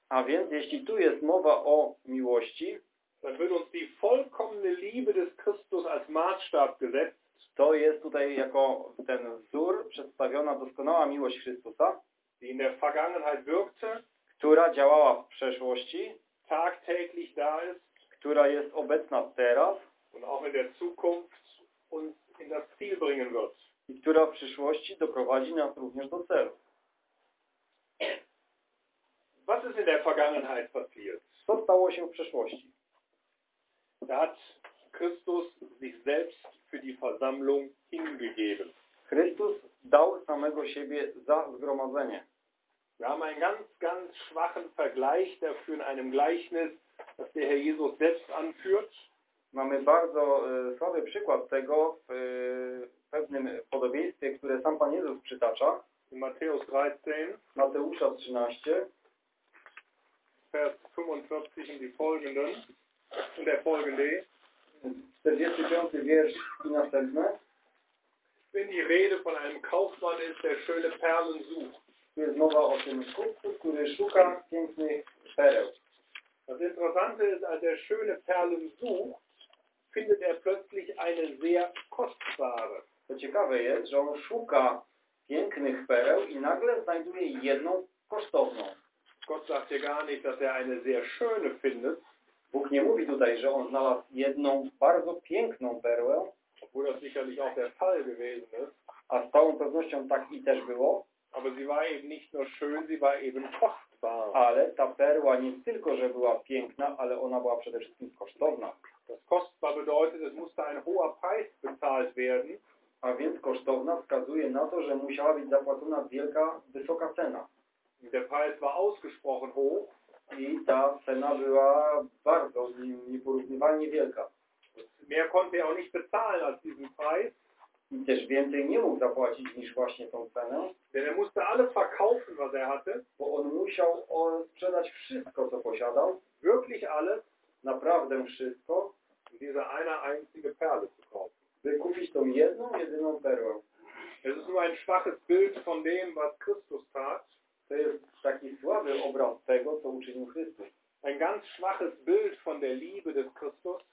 A więc jeśli tu jest mowa o miłości, dann wird uns die vollkommene Liebe des Christus als Maßstab gesetzt, to jest tutaj jako ten wzór przedstawiona doskonała miłość Chrystusa, die in der Vergangenheit wirkte, która działała w przeszłości, tagtäglich da ist która jest obecna teraz und auch in der Zukunft uns in das Ziel bringen wird. Która w przyszłości doprowadzi nas również do celu. Was ist in der Vergangenheit passiert? Co stało się w przeszłości? Da hat Christus sich selbst für die Versammlung hingegeben. Chrystus dał samego siebie za zgromadzenie. Wir haben einen ganz, ganz schwachen Vergleich dafür in einem Gleichnis, das der Herr Jesus selbst anführt. Mamy bardzo e, słaby przykład tego które sam Pan Jezus przytacza. In Matthäus 13, Mateusza 13, Vers 45 und die folgenden und der folgende. 45 wiersz i następne. Wenn die Rede von einem Kaufmann ist, der schöne Perlen sucht. Tu jest mowa o tym kupcu, który szuka pięknych pereł. Das Interessante ist, als er schöne Perlen sucht, findet er plötzlich eine sehr ciekawe jest, że on szuka pięknych pereł i nagle znajduje jedną kosztowną. Gott sagt hier gar nicht, dass er eine sehr schöne findet, Bóg nie mówi tutaj, że on znalazł jedną bardzo piękną perłę, obwohl das sicherlich auch der Fall gewesen ist. a z całą pewnością tak i też było, Aber sie war eben nicht nur schön, sie war eben kostbar. ale ta perła nie tylko, że była piękna, ale ona była przede wszystkim kosztowna. Das kostbar bedeutet, es musste ein hoher Preis bezahlt werden. A więc kosztowna wskazuje na to, że musiała być zapłacona wielka, wysoka cena. Der Preis war ausgesprochen hoch. I ta cena była bardzo nie- nieporównywalnie wielka. Mehr konnte er auch nicht bezahlen als diesen Preis, I też więcej nie mógł zapłacić niż właśnie tą cenę, denn er musste alles verkaufen, was er hatte, bo on musiał sprzedać wszystko, co posiadał, wirklich alles, naprawdę wszystko, um diese eine einzige Perle zu kaufen. By kupić tą jedną, jedyną perłę. Es ist nur ein schwaches Bild von dem, was Christus tat. To jest taki słaby obraz tego, co uczynił Chrystus. Ein ganz schwaches Bild von der Liebe des Christus.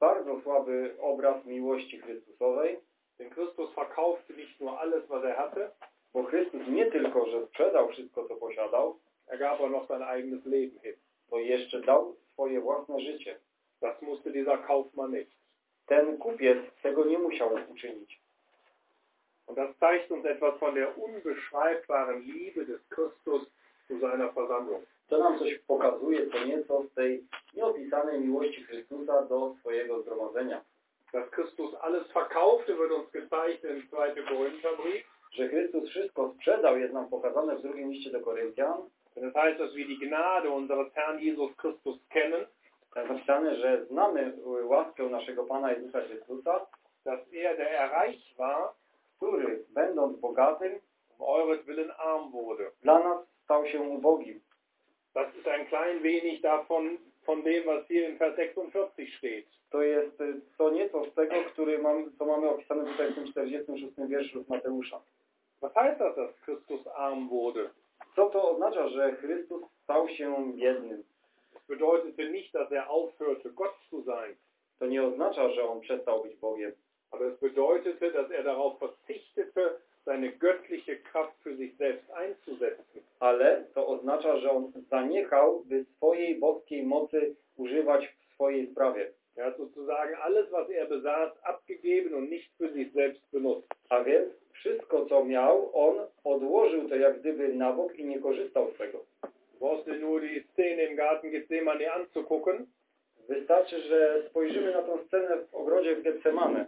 Bardzo słaby obraz miłości Chrystusowej, Denn Christus verkaufte nicht nur alles, was er hatte, bo Chrystus nie tylko, że sprzedał wszystko, co posiadał, er gab auch noch sein eigenes Leben hin. to jeszcze dał swoje własne życie. Das musste dieser Kaufmann nicht. Ten kupiec tego nie musiał uczynić. Und das zeigt uns etwas von der unbeschreibbaren Liebe des Christus zu seiner Versammlung. To nam coś pokazuje co nieco z tej nieopisanej miłości Chrystusa do swojego zgromadzenia. Dass Christus alles verkaufte, wird uns gezeigt im 2. Korintherbrief. Że Chrystus wszystko sprzedał, jest nam pokazane w drugim liście do Koryntian. Das heißt, dass wir die Gnade unseres Herrn Jesus Christus kennen, napisane, że znamy łaskę naszego Pana Jezusa Chrystusa, dass er, der er reich war, który, będąc bogatym, um euretwillen arm wurde. dla nas stał się ubogim. Das ist ein klein wenig davon, von dem, was hier in Vers 46 steht. To jest y, co nieco z tego, który mam, co mamy opisane tutaj w tym 46 wierszu z Mateusza. Was heißt das, dass Christus arm wurde? Co to oznacza, że Chrystus stał się biednym? Bedeutete nicht, dass er aufhörte, Gott zu sein. To nie oznacza, że on przestał być Bogiem, Aber es bedeutete, dass er darauf verzichtete, seine göttliche Kraft für sich selbst einzusetzen. ale to oznacza, że on zaniechał, by swojej boskiej mocy używać w swojej sprawie. Er hat sozusagen alles, was er besaß, abgegeben und nicht für sich selbst benutzt. A więc wszystko, co miał, on odłożył to jak gdyby na bok i nie korzystał z tego. Du brauchst dir nur die Szene im Garten Gethsemane anzugucken, Wystarczy, że spojrzymy na tę scenę w ogrodzie w Getsemane.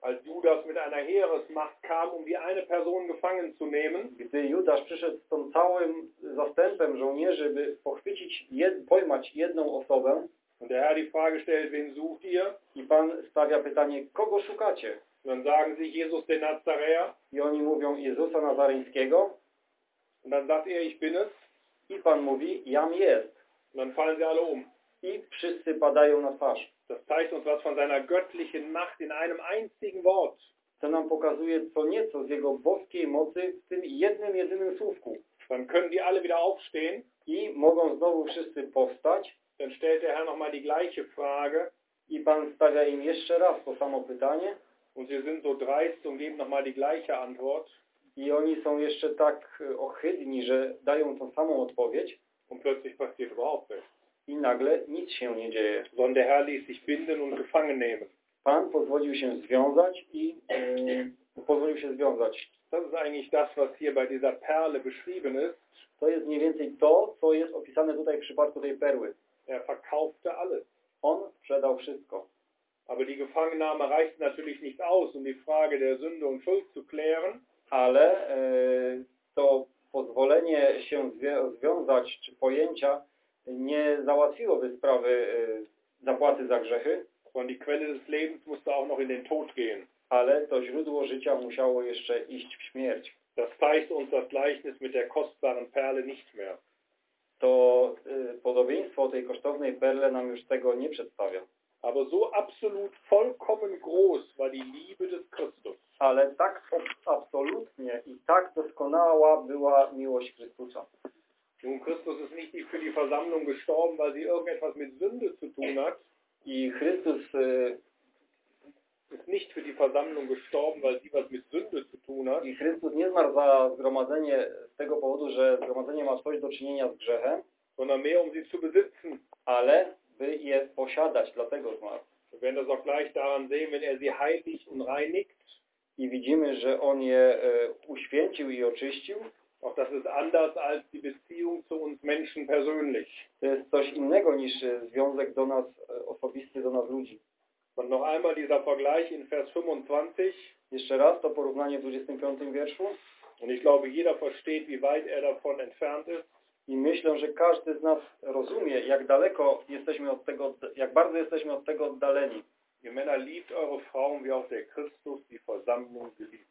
als Judas mit einer Heeresmacht kam, um die eine Person gefangen zu nehmen. Gdy Judasz przyszedł z tą całym zastępem żołnierzy, by pochwycić, jed, pojmać jedną osobę, Und der Herr die Frage stellt, wen sucht ihr? I Pan stawia pytanie, kogo szukacie? Und dann sagen sie Jesus den Nazaräer. I oni mówią Jezusa Nazareńskiego Und dann sagt er, ich bin es. I Pan mówi, jam jest. Dann fallen sie alle um. I wszyscy padają na twarz. Das zeigt uns was von seiner göttlichen Macht in einem einzigen Wort. To nam pokazuje co nieco z Jego boskiej mocy w tym jednym, jedynym słówku. Dann können die alle wieder aufstehen. I mogą znowu wszyscy powstać Dann stellt der Herr nochmal die gleiche Frage. i Pan stawia im jeszcze raz to samo pytanie Und sie sind so dreist und geben nochmal die gleiche Antwort. I oni są jeszcze tak e, ohydni, że dają tą samą odpowiedź Und plötzlich passiert überhaupt nichts. i nagle nic się nie dzieje. Sondern der Herr ließ sich binden und gefangen nehmen. Pan pozwolił się związać i e, pozwolił się związać. Das ist eigentlich das, was hier bei dieser Perle beschrieben ist. To jest mniej więcej to, co jest opisane tutaj w przypadku tej perły. Er verkaufte alles. On sprzedał wszystko. Aber die Gefangennahme reicht natürlich nicht aus, um die Frage der Sünde und Schuld zu klären. Ale e, to pozwolenie się związać czy pojęcia nie załatwiłoby sprawy e, zapłaty za grzechy, Sondern die Quelle des Lebens musste auch noch in den Tod gehen. ale to źródło życia musiało jeszcze iść w śmierć. Das zeigt uns das Gleichnis mit der kostbaren Perle nicht mehr. To e, podobieństwo tej kosztownej perle nam już tego nie przedstawia. Aber so absolut vollkommen groß war die Liebe des Christus. Ale tak ab- absolutnie i tak doskonała była miłość Chrystusa. Nun, Christus ist nicht für die Versammlung gestorben, weil sie irgendetwas mit Sünde zu tun hat. I Chrystus e, Ist nicht für die Versammlung gestorben, weil sie was mit Sünde zu tun hat. I Chrystus nie zmarł za zgromadzenie z tego powodu, że zgromadzenie ma coś do czynienia z grzechem, sondern mehr um sie zu besitzen. ale by je posiadać, dlatego zmarł. Werden das auch gleich daran sehen, wenn er sie heiligt und reinigt. I widzimy, że On je e, uświęcił i oczyścił. Auch das ist anders als die Beziehung zu uns Menschen persönlich. To jest coś innego niż e, związek do nas, e, osobisty do nas ludzi. Und noch einmal dieser Vergleich in Vers 25. Jeszcze raz to porównanie w 25 wierszu. Und ich glaube, jeder versteht, wie weit er davon entfernt ist. I myślę, że każdy z nas rozumie, jak daleko jesteśmy od tego, jak bardzo jesteśmy od tego oddaleni. Ihr Männer liebt eure Frauen, wie auch der Christus die Versammlung geliebt.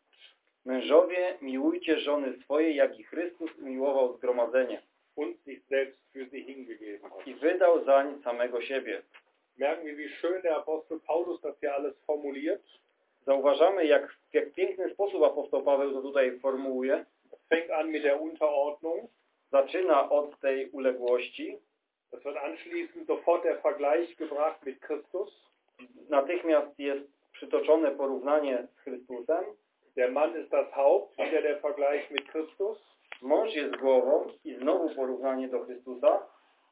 Mężowie, miłujcie żony swoje, jak i Chrystus umiłował zgromadzenie Und sich selbst für sie hingegeben hat. i wydał zań samego siebie. Merken wir, wie schön der Apostel Paulus das hier alles formuliert. Zauważamy, jak w jak piękny sposób apostoł Paweł to tutaj formułuje. Fängt an mit der Unterordnung. Zaczyna od tej uległości, Es wird anschließend sofort der Vergleich gebracht mit Christus. natychmiast jest przytoczone porównanie z Chrystusem. Der Mann ist das Haupt, wieder der Vergleich mit Christus. Mąż jest głową i znowu porównanie do Chrystusa.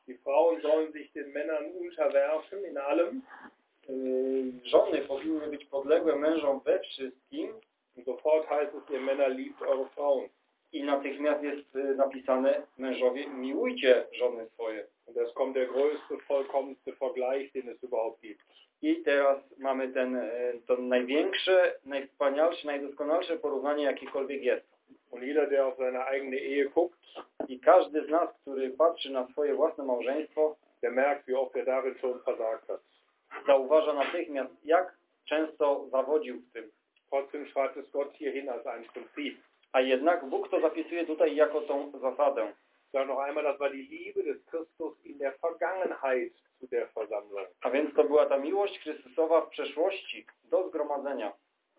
Die Frauen sollen sich den Männern unterwerfen in allem. Yy, Żony powinny być podległe mężom we wszystkim Und sofort heißt es, ihr Männer liebt eure Frauen. I natychmiast jest yy, napisane mężowie miłujcie żony swoje. Das kommt der größte, vollkommenste Vergleich, den es überhaupt gibt. I teraz mamy ten, yy, to największe, najwspanialsze, najdoskonalsze porównanie jakiekolwiek jest. Und jeder, der auf seine eigene Ehe guckt, I każdy z nas, który patrzy na swoje własne małżeństwo, der merkt, wie oft er darin schon versagt hat. zauważa natychmiast, jak często zawodził w tym. Trotzdem schreibt es Gott hier hin als ein Prinzip. A jednak Bóg to zapisuje tutaj jako tą zasadę. Sage noch einmal, das war die Liebe des Christus in der Vergangenheit zu der Versammlung. A więc to była ta miłość Chrystusowa w przeszłości do zgromadzenia,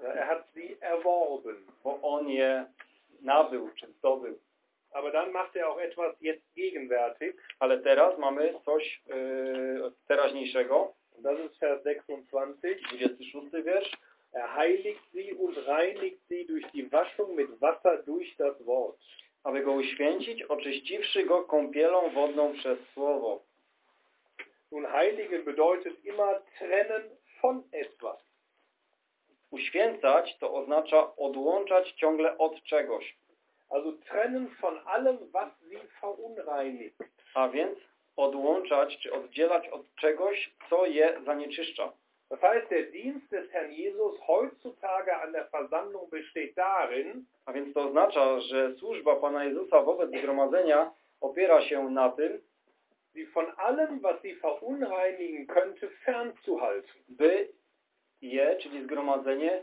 Ja, Er hat sie erworben. bo On je nabył czy zdobył. Aber dann macht er auch etwas jetzt gegenwärtig. Ale teraz mamy coś yy, teraźniejszego. Das ist Vers 26. 26 wiersz. Er heiligt sie und reinigt sie durch die Waschung mit Wasser durch das Wort. Aby go uświęcić, oczyściwszy go kąpielą wodną przez słowo. Nun, heiligen bedeutet immer trennen von etwas. Uświęcać to oznacza odłączać ciągle od czegoś. Also trennen von allem, was sie verunreinigt. A więc odłączać czy oddzielać od czegoś, co je zanieczyszcza. Das heißt, der Dienst des Herrn Jesus heutzutage an der Versammlung besteht darin, A więc to oznacza, że służba Pana Jezusa wobec zgromadzenia opiera się na tym, sie von allem, was sie verunreinigen könnte, fernzuhalten. by je, czyli zgromadzenie,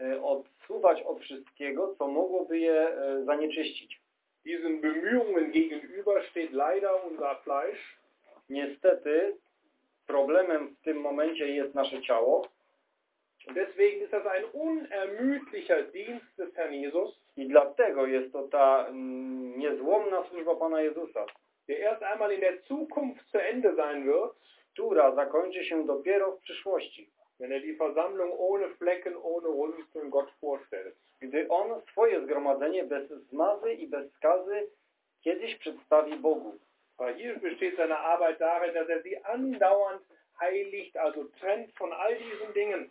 e, odsuwać od wszystkiego, co mogłoby je e, zanieczyścić. Diesen Bemühungen gegenüber steht leider unser Fleisch. Niestety problemem w tym momencie jest nasze ciało Und deswegen ist das ein unermüdlicher Dienst des Herrn Jesus, i dlatego jest to ta mm, niezłomna służba Pana Jezusa, der erst einmal in der Zukunft zu Ende sein wird, która zakończy się dopiero w przyszłości, wenn er die Versammlung ohne Flecken, ohne Runzeln Gott vorstellt. gdy On swoje zgromadzenie bez zmazy i bez skazy kiedyś przedstawi Bogu. Besteht seine Arbeit darin, dass er sie andauernd heiligt, also trennt von all diesen Dingen.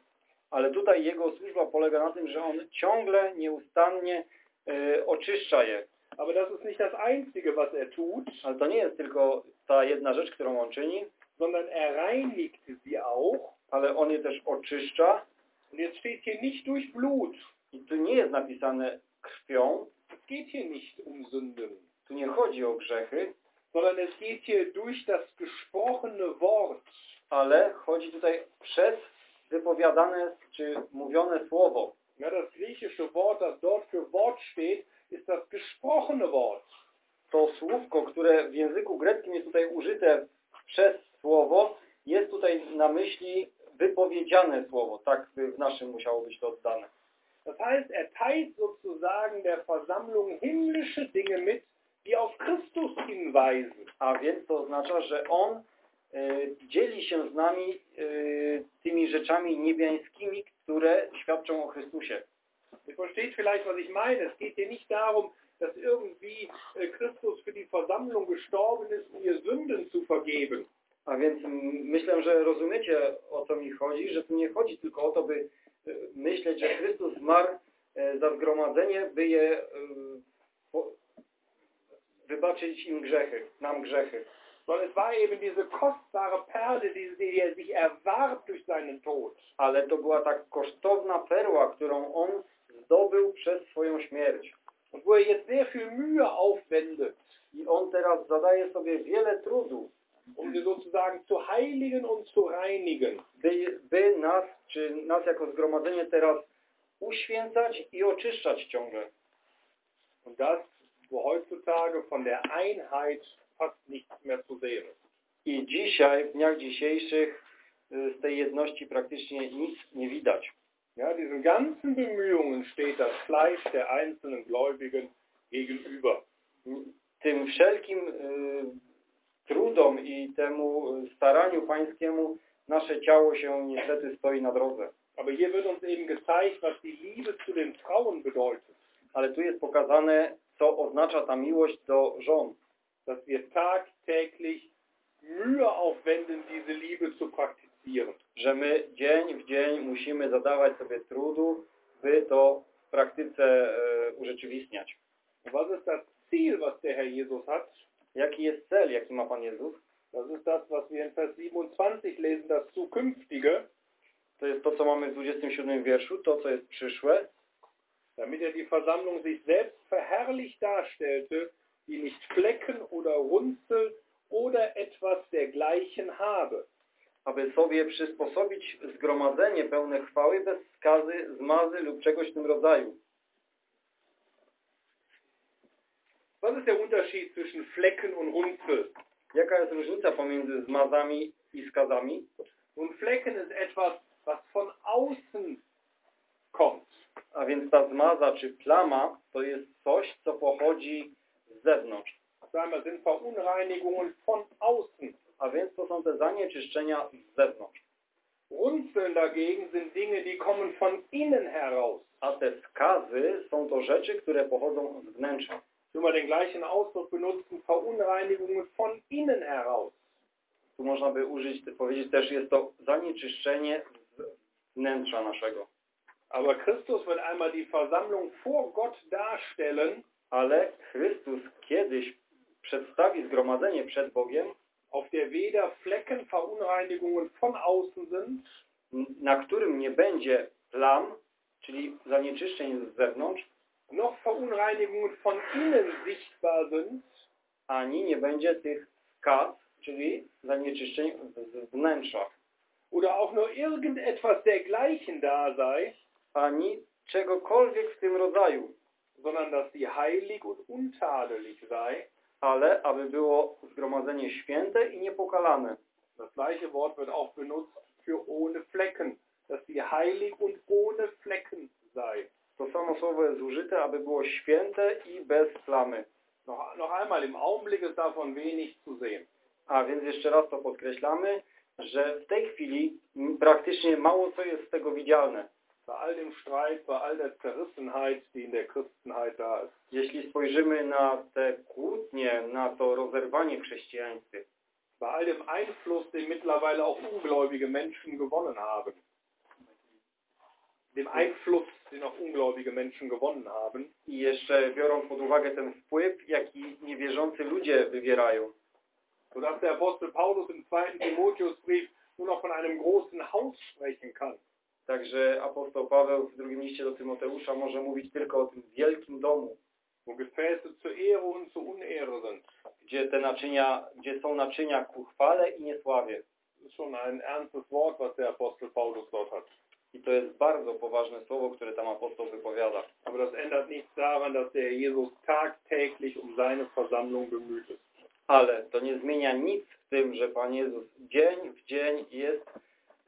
Ale tutaj jego służba polega na tym, że on ciągle, nieustannie e, oczyszcza je. Aber das ist nicht das Einzige, was er tut, Ale to nie jest tylko ta jedna rzecz, którą on czyni, sondern er reinigt sie auch. ale on je też oczyszcza. Und jetzt steht hier nicht durch Blut. I tu nie jest napisane krwią, Es geht hier nicht um Sünden, tu nie chodzi o grzechy, sondern es geht hier durch das gesprochene Wort. ale chodzi tutaj przez wypowiadane czy mówione słowo. Ja, das griechische Wort, das dort für Wort steht, ist das gesprochene Wort. To słówko, które w języku greckim jest tutaj użyte przez słowo, jest tutaj na myśli wypowiedziane słowo. Tak by w naszym musiało być to oddane. Das heißt, er teilt sozusagen der Versammlung himmlische Dinge mit, die auf Christus hinweisen. A więc to oznacza, że On y, dzieli się z nami y, tymi rzeczami niebiańskimi, które świadczą o Chrystusie. Ihr versteht vielleicht, was ich meine. Es geht hier nicht darum, dass irgendwie äh, Christus für die Versammlung gestorben ist, um ihr Sünden zu vergeben. A więc myślę, że rozumiecie o co mi chodzi, że tu nie chodzi tylko o to, by myśleć, że Chrystus zmarł za zgromadzenie, by je wybaczyć im grzechy, nam grzechy. Sondern es war eben diese kostbare Perle, die, die er sich erwarb durch seinen Tod. Ale to była tak kosztowna perła, którą On zdobył przez swoją śmierć. Und wo er jetzt sehr viel Mühe aufwendet, I On teraz zadaje sobie wiele trudu, um sie sozusagen zu heiligen und zu reinigen. by, by nas, czy nas jako zgromadzenie teraz uświęcać i oczyszczać ciągle. Und das, wo heutzutage von der Einheit fast nichts mehr zu sehen ist. I dzisiaj, w dniach dzisiejszych, y, z tej jedności praktycznie nic nie widać. Ja, diesen ganzen Bemühungen steht das Fleisch der einzelnen Gläubigen gegenüber. Tym wszelkim y, trudom i temu staraniu pańskiemu nasze ciało się niestety stoi na drodze. Aber hier wird uns eben gezeigt, was die Liebe zu den Frauen bedeutet. Ale tu jest pokazane, co oznacza ta miłość do żon. Dass wir tagtäglich Mühe aufwenden, diese Liebe zu praktizieren. Że my dzień w dzień musimy zadawać sobie trudu, by to w praktyce e, urzeczywistniać. Was ist das Ziel, was der Herr Jesus hat? Jaki jest cel, jaki ma Pan Jezus? Das ist das, was wir in Vers 27 lesen, das Zukünftige, To jest to, co mamy w 27 wierszu, to, co jest przyszłe, damit er die Versammlung sich selbst verherrlicht darstellte, die nicht Flecken oder Runzel oder etwas dergleichen habe. aby sobie przysposobić zgromadzenie pełne chwały bez skazy, zmazy lub czegoś w tym rodzaju. Was ist der Unterschied zwischen Flecken und Runzel? Jaka jest różnica pomiędzy zmazami i skazami? Nun, Flecken ist etwas, was von außen kommt. A więc ta zmaza czy plama to jest coś, co pochodzi z zewnątrz. Sind Verunreinigungen von außen. A więc to są te zanieczyszczenia z zewnątrz. Runzeln dagegen sind Dinge, die kommen von innen heraus. A te skazy są to rzeczy, które pochodzą z wnętrza. Wenn wir den gleichen Ausdruck benutzen, Verunreinigungen von innen heraus. Tu można by użyć, powiedzieć też, jest to zanieczyszczenie z wnętrza naszego. Aber Christus wird einmal die Versammlung vor Gott darstellen, Ale Chrystus kiedyś przedstawi zgromadzenie przed Bogiem, auf der weder Flecken, Verunreinigungen von außen sind, na którym nie będzie plam, czyli zanieczyszczeń z zewnątrz, noch Verunreinigungen von innen sichtbar sind, ani nie będzie tych skaz czyli zanieczyszczeń z wnętrza, oder auch nur irgendetwas dergleichen da sei, ani czegokolwiek w tym rodzaju, sondern dass sie heilig und untadelig sei. ale aby było zgromadzenie święte i niepokalane. Das gleiche Wort wird auch benutzt für ohne Flecken, dass sie heilig und ohne Flecken sei. To samo słowo jest użyte, aby było święte i bez plamy. Noch, noch einmal, im Augenblick ist davon wenig zu sehen. A więc jeszcze raz to podkreślamy, że w tej chwili praktycznie mało co jest z tego widzialne. Bei all dem Streit, bei all der Zerrissenheit, die in der Christenheit da ist. Jeśli spojrzymy na te kłótnie, na to rozerwanie w chrześcijaństwie, Bei all dem Einfluss, den mittlerweile auch ungläubige Menschen gewonnen haben. Dem Einfluss, den auch ungläubige Menschen gewonnen haben. i jeszcze biorąc pod uwagę ten wpływ, jaki niewierzący ludzie wywierają, sodass der Apostel Paulus im zweiten Timotheusbrief nur noch von einem großen Haus sprechen kann. Także apostoł Paweł w drugim liście do Tymoteusza może mówić tylko o tym wielkim domu, wo Gefäße zur Ehre und zur Unehre sind. gdzie te naczynia, gdzie są naczynia ku chwale i niesławie. Schon ein ernstes Wort, was der Apostel Paulus dort hat. I to jest bardzo poważne słowo, które tam apostoł wypowiada. Aber das ändert nichts daran, dass der Jesus tagtäglich um seine Versammlung bemüht ist. Ale to nie zmienia nic w tym, że Pan Jezus dzień w dzień jest,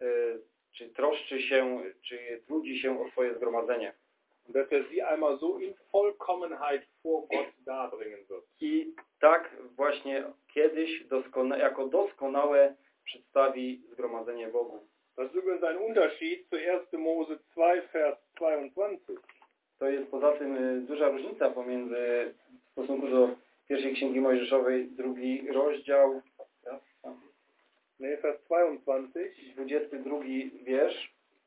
y, czy troszczy się, czy trudzi się o swoje zgromadzenie. Dass er sie einmal so in Vollkommenheit vor Gott darbringen wird. I tak właśnie kiedyś doskona jako doskonałe przedstawi zgromadzenie Bogu. Das ist übrigens ein Unterschied zu 1. Mose 2, Vers 22. To jest poza tym y, duża różnica pomiędzy w stosunku do pierwszej księgi Mojżeszowej, drugi rozdział, Nee, Vers 22. 22 wiersz.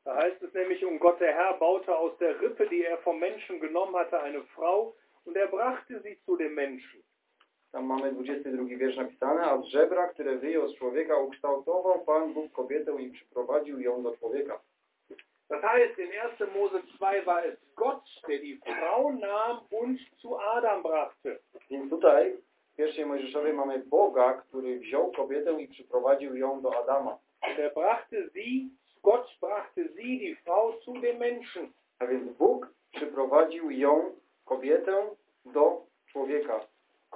Da heißt es nämlich, und Gott der Herr baute aus der Rippe, die er vom Menschen genommen hatte, eine Frau, und er brachte sie zu dem Menschen. Tam mamy 22 wiersz napisane, a z żebra, które wyjął z człowieka, ukształtował Pan Bóg kobietę i przyprowadził ją do człowieka. Das heißt, in 1. Mose 2 war es Gott, der die Frau nahm und zu Adam brachte. Więc tutaj w pierwszej Mojżeszowej mamy Boga, który wziął kobietę i przyprowadził ją do Adama. Er brachte sie, Gott brachte sie, die Frau, zu dem Menschen. A więc Bóg przyprowadził ją, kobietę, do człowieka.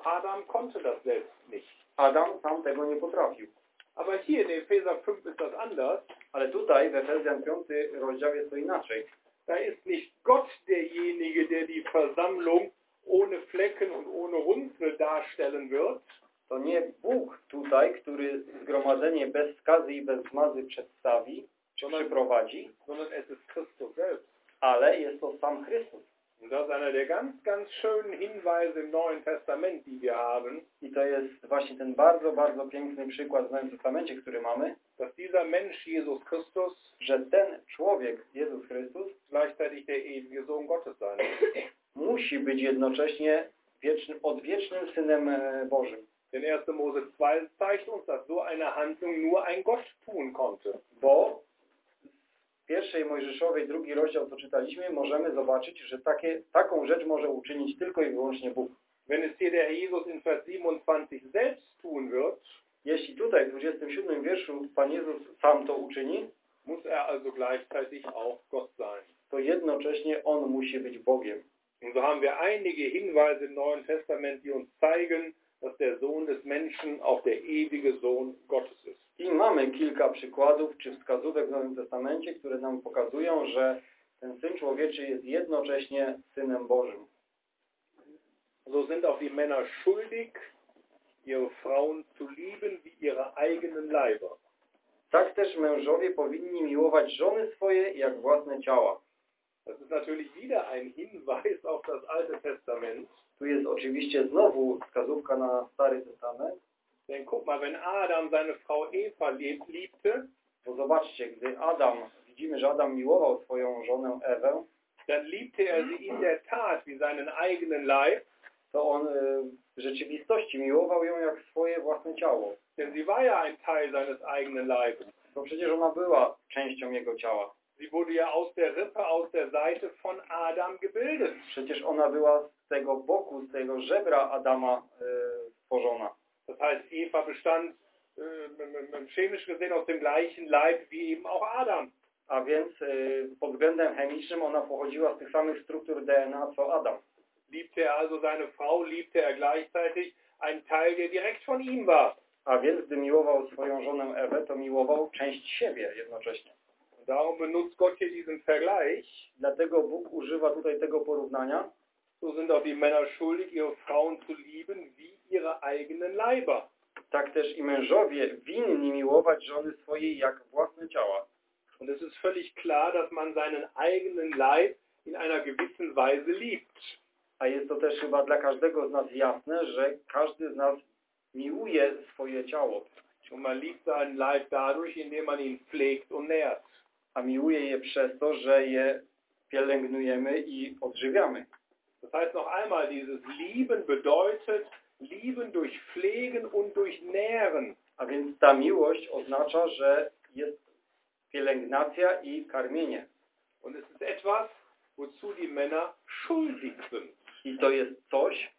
Adam konnte das selbst nicht. Adam sam tego nie potrafił. Aber hier in Epheser 5 ist das anders. Ale tutaj w Efezjan 5 rozdział jest to inaczej. Da ist nicht Gott derjenige, der die Versammlung ohne Flecken und ohne Runzel darstellen wird, To nie Bóg tutaj, który zgromadzenie bez skazy i bez zmazy przedstawi, czy przyprowadzi, sondern es ist Christus selbst. ale jest to sam Chrystus. Und das ist einer der ganz, ganz schönen Hinweise im Neuen Testament, die wir haben, I to jest właśnie ten bardzo, bardzo piękny przykład w Nowym Testamencie, który mamy, dass dieser Mensch Jesus Christus że ten człowiek, Jezus Chrystus, gleichzeitig der ewige Sohn Gottes sein. musi być jednocześnie wiecznym, odwiecznym Synem e, Bożym. Denn 1. Mose 2 zeigt uns, dass so eine Handlung nur ein Gott tun konnte. Bo w pierwszej Mojżeszowej, drugi rozdział, co czytaliśmy, możemy zobaczyć, że takie, taką rzecz może uczynić tylko i wyłącznie Bóg. Wenn es hier der Jesus in Vers 27 selbst tun wird, Jeśli tutaj w 27 wierszu Pan Jezus sam to uczyni, muss er also gleichzeitig auch Gott sein. to jednocześnie On musi być Bogiem. Und so haben wir einige Hinweise im Neuen Testament, die uns zeigen, dass der Sohn des Menschen auch der ewige Sohn Gottes ist. I mamy kilka przykładów czy wskazówek w Nowym Testamencie, które nam pokazują, że ten Syn Człowieczy jest jednocześnie Synem Bożym. So sind auch die Männer schuldig, ihre Frauen zu lieben wie ihre eigenen Leiber. Tak też mężowie powinni miłować żony swoje jak własne ciała. Das ist natürlich wieder ein Hinweis auf das Alte Testament. Tu jest oczywiście znowu wskazówka na Stary Testament, Denn guck mal, wenn Adam seine Frau Eva lieb- liebte, bo zobaczcie, gdy Adam, widzimy, że Adam miłował swoją żonę Ewę, dann liebte er sie in der Tat wie seinen eigenen Leib, to on y, w rzeczywistości miłował ją jak swoje własne ciało. denn sie war ja ein Teil seines eigenen Leibes. Bo przecież ona była częścią jego ciała. Sie wurde ja aus der Rippe, aus der Seite von Adam gebildet. Przecież ona była z tego boku, z tego żebra Adama stworzona. Das heißt, Eva bestand äh, chemisch gesehen aus dem gleichen Leib wie eben auch Adam. A więc y, pod względem chemicznym ona pochodziła z tych samych struktur DNA co Adam. Liebte er also seine Frau, liebte er gleichzeitig einen Teil, der direkt von ihm war. A więc gdy miłował swoją żonę Ewę, to miłował część siebie jednocześnie. Darum benutzt Gott hier diesen Vergleich. Dlatego Bóg używa tutaj tego porównania. So sind auch die Männer schuldig, ihre Frauen zu lieben wie ihre eigenen Leiber. Tak też i mężowie winni miłować żony swojej jak własne ciała. Und es ist völlig klar, dass man seinen eigenen Leib in einer gewissen Weise liebt. A jest to też chyba dla każdego z nas jasne, że każdy z nas miłuje swoje ciało. Und man liebt seinen Leib dadurch, indem man ihn pflegt und nährt. A miłuje je przez to, że je pielęgnujemy i odżywiamy. Das heißt noch einmal, dieses Lieben bedeutet Lieben durch Pflegen und durch Nähren. A więc ta miłość oznacza, że jest pielęgnacja i karmienie. Und es ist etwas, wozu die Männer schuldig sind. I to jest coś,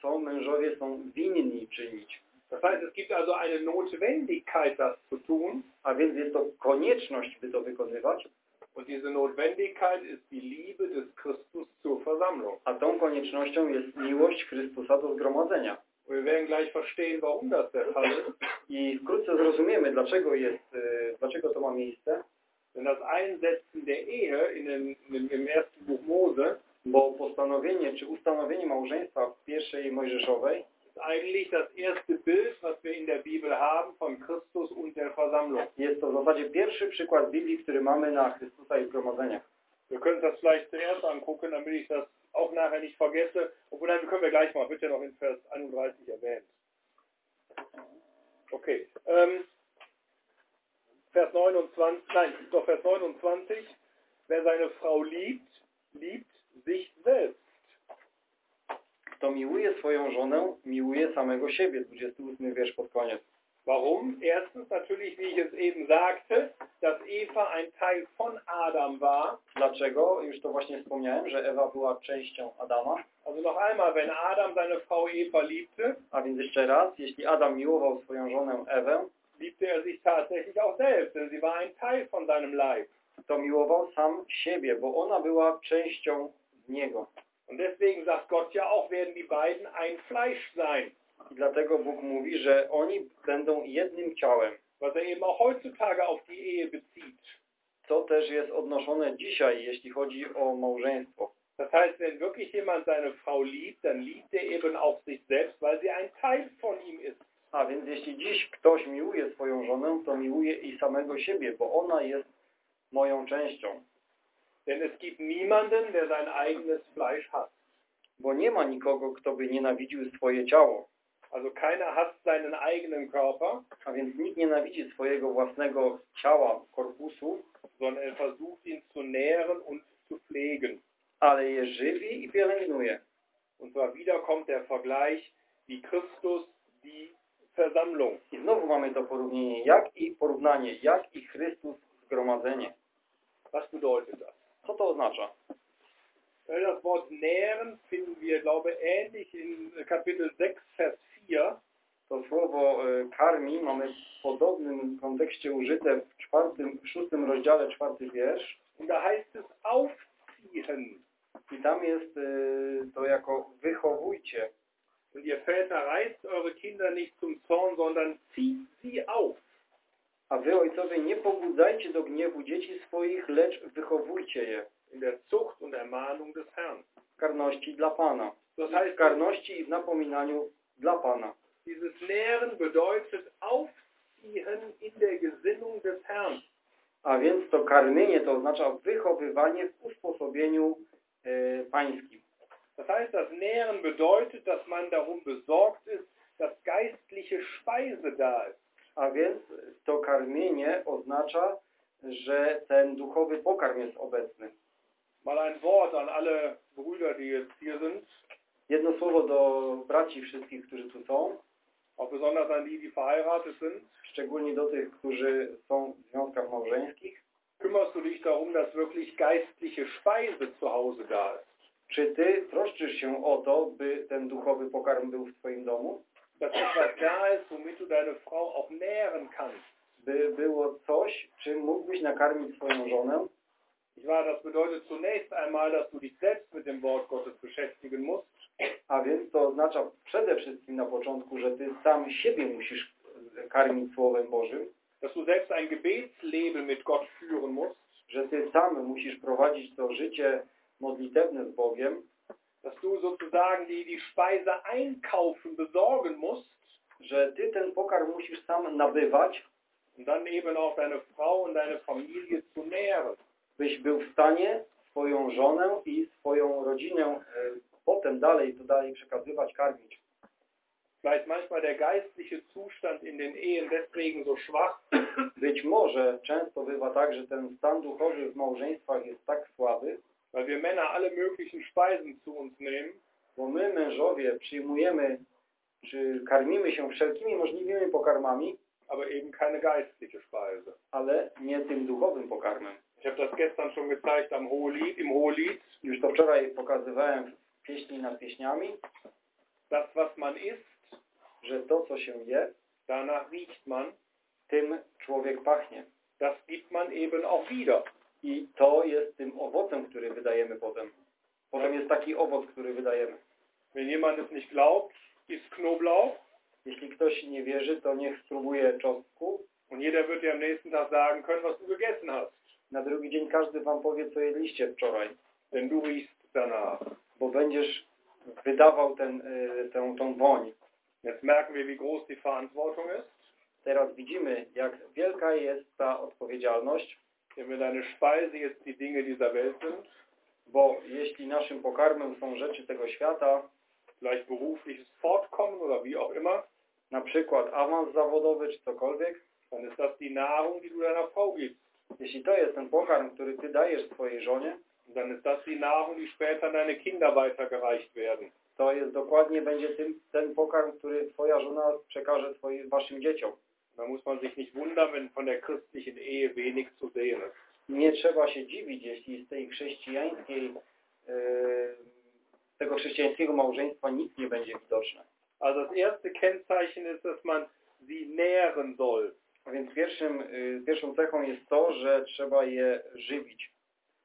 co mężowie są winni czynić. Das heißt, es gibt also eine Notwendigkeit, das zu tun. A więc jest to konieczność, by to wykonywać, Und diese Notwendigkeit ist die Liebe des Christus zur Versammlung. a tą koniecznością jest miłość Chrystusa do zgromadzenia. Wir werden gleich verstehen, warum das der Fall ist. I wkrótce zrozumiemy, dlaczego jest, e, dlaczego to ma miejsce, Denn das Einsetzen der Ehe in dem, in, ersten Buch Mose bo postanowienie czy ustanowienie małżeństwa w pierwszej Mojżeszowej ist eigentlich das erste Bild, was wir in der Bibel haben von Christus und der Versammlung. jest to w zasadzie pierwszy przykład Biblii, który mamy na Chrystusa i zgromadzeniach. Wir können das vielleicht zuerst angucken, damit ich das auch nachher nicht vergesse. Obwohl, dann können wir gleich mal, wird ja noch in Vers 31 erwähnt. Okay. Ähm, Vers 29, nein, doch Vers 29. Wer seine Frau liebt, liebt sich selbst. Kto miłuje swoją żonę, miłuje samego siebie. 28 wiersz pod koniec. Warum? Erstens natürlich, wie ich es eben sagte, dass Eva ein Teil von Adam war. Dlaczego? Już to właśnie wspomniałem, że Ewa była częścią Adama. Also noch einmal, wenn Adam seine Frau Eva liebte, A więc jeszcze raz, jeśli Adam miłował swoją żonę Ewę, liebte er sich tatsächlich auch selbst, denn sie war ein Teil von seinem Leib. to miłował sam siebie, bo ona była częścią niego. Und deswegen sagt Gott ja auch, werden die beiden ein Fleisch sein. I dlatego Bóg mówi, że oni będą jednym ciałem. Was er eben auch heutzutage auf die Ehe bezieht. Co też jest odnoszone dzisiaj, jeśli chodzi o małżeństwo. Das heißt, wenn wirklich jemand seine Frau liebt, dann liebt er eben auch sich selbst, weil sie ein Teil von ihm ist. A więc jeśli dziś ktoś miłuje swoją żonę, to miłuje i samego siebie, bo ona jest moją częścią. Denn es gibt niemanden, der sein eigenes Fleisch hasst. Bo nie ma nikogo, kto by nienawidził swoje ciało. Also keiner hasst seinen eigenen Körper, A więc nikt nienawidzi swojego własnego ciała, korpusu, sondern er versucht ihn zu nähren und zu pflegen. ale je żywi i pielęgnuje. Und zwar wieder kommt der Vergleich, wie Christus die Versammlung. I znowu mamy to porównanie, jak i porównanie, jak i Chrystus zgromadzenie. Was bedeutet das? Co to oznacza? Das Wort nähren finden wir, glaube ich, ähnlich in Kapitel 6, Vers 4. To słowo e, karmi mamy w podobnym kontekście użyte w czwartym, w szóstym rozdziale, czwarty wiersz. Und da heißt es aufziehen. I tam jest e, to jako wychowujcie. Und ihr Väter reißt eure Kinder nicht zum Zorn, sondern zieht sie auf. A wy, ojcowie, nie pobudzajcie do gniewu dzieci swoich, lecz wychowujcie je In der Zucht und Ermahnung des Herrn. w karności dla Pana. Das W heißt, karności i w napominaniu dla Pana. dieses Nähren bedeutet aufziehen in der Gesinnung des Herrn. A więc to karmienie to oznacza wychowywanie w usposobieniu e, pańskim. Das heißt, das Nähren bedeutet, dass man darum besorgt ist, dass geistliche Speise da ist. A więc to karmienie oznacza, że ten duchowy pokarm jest obecny. Mal ein Wort an alle Brüder, die jetzt hier sind, Jedno słowo do braci wszystkich, którzy tu są, auch besonders an die, die verheiratet sind. szczególnie do tych, którzy są w związkach małżeńskich. Kümmerst du dich darum, dass wirklich geistliche Speise zu Hause da ist? Czy ty troszczysz się o to, by ten duchowy pokarm był w twoim domu? Dass etwas da ist, womit du deine Frau auch nähren kannst. by było coś, czym mógłbyś nakarmić swoją żonę. War, das bedeutet zunächst einmal, dass du dich selbst mit dem Wort Gottes beschäftigen musst. A więc to oznacza przede wszystkim na początku, że ty sam siebie musisz karmić Słowem Bożym, dass du selbst ein Gebetsleben mit Gott führen musst, że ty sam musisz prowadzić to życie modlitewne z Bogiem, dass du sozusagen die, die Speise einkaufen, besorgen musst że ty ten pokarm musisz sam nabywać, und dann eben auch deine Frau und deine Familie zu nähren. byś był w stanie swoją żonę i swoją rodzinę e, potem dalej to dalej przekazywać, karmić. Vielleicht manchmal der geistliche Zustand in den Ehen deswegen so schwach, Być może często bywa tak, że ten stan duchowy w małżeństwach jest tak słaby, weil wir Männer alle möglichen Speisen zu uns nehmen, bo my mężowie przyjmujemy czy karmimy się wszelkimi możliwymi pokarmami, aber eben keine geistliche Speise. ale nie tym duchowym pokarmem. Ich habe das gestern schon gezeigt am Hohelied, im Hohelied. Już to wczoraj pokazywałem w pieśni nad pieśniami, Das, was man isst, że to, co się je, danach riecht man, tym człowiek pachnie. das gibt man eben auch wieder. I to jest tym owocem, który wydajemy potem. Potem jest taki owoc, który wydajemy. Wenn jemand es nicht glaubt, isst Knoblauch Jeśli ktoś nie wierzy, to niech spróbuje czosnku. und jeder wird dir am nächsten Tag sagen können, was du gegessen hast. Na drugi dzień każdy wam powie, co jedliście wczoraj, Denn du riechst danach. bo będziesz wydawał ten, y, tę, tą woń. Jetzt merken wir, wie groß die Verantwortung ist. Teraz widzimy, jak wielka jest ta odpowiedzialność, Wenn deine Speise jetzt die Dinge dieser Welt sind, bo jeśli naszym pokarmem są rzeczy tego świata, vielleicht berufliches Fortkommen oder wie auch immer, na przykład awans zawodowy czy cokolwiek, dann ist das die Nahrung, die du deiner Frau gibst. jeśli to jest ten pokarm, który ty dajesz swojej żonie, dann ist das die Nahrung, die später an deine Kinder weitergereicht werden. to jest dokładnie będzie tym, ten pokarm, który twoja żona przekaże twoim, waszym dzieciom. Da muss man sich nicht wundern, wenn von der christlichen Ehe wenig zu sehen ist. Nie trzeba się dziwić, jeśli z tej chrześcijańskiej, e, z tego chrześcijańskiego małżeństwa nic nie będzie widoczne. Also das erste Kennzeichen ist, dass man sie nähren soll. A więc pierwszym, y, pierwszą cechą jest to, że trzeba je żywić.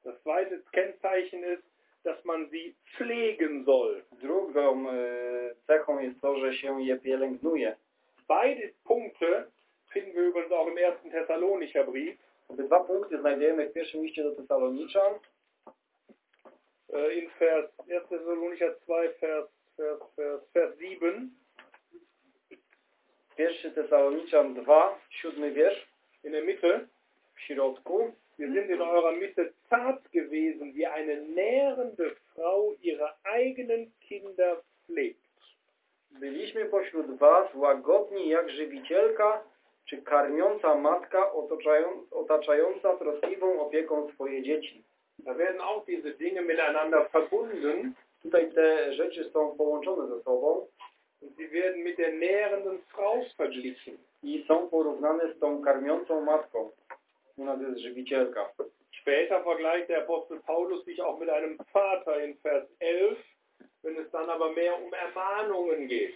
Das zweite Kennzeichen ist, dass man sie pflegen soll. Drugą y, cechą jest to, że się je pielęgnuje. Beide Punkte finden wir übrigens auch im ersten Thessalonicher Brief. Obydwa punkty znajdujemy w pierwszym liście do Tesaloniczan, äh, in Vers 1. Thessalonicher 2, Vers, Vers, Vers, Vers 7. Pierwszy Tesaloniczan 2, siódmy wiersz In der Mitte. w środku. Wir sind in eurer Mitte zart gewesen, wie eine nährende Frau ihre eigenen Kinder pflegt. Byliśmy pośród was łagodni jak żywicielka, czy karmiąca matka otaczając, otaczająca troskliwą opieką swoje dzieci. Da werden auch diese Dinge miteinander verbunden Tutaj te rzeczy są połączone ze sobą und sie werden mit der nährenden Frau verglichen. i są porównane z tą karmiącą matką. Ona jest żywicielka. Später vergleicht der Apostel Paulus sich auch mit einem Vater in Vers 11, wenn es dann aber mehr um Ermahnungen geht.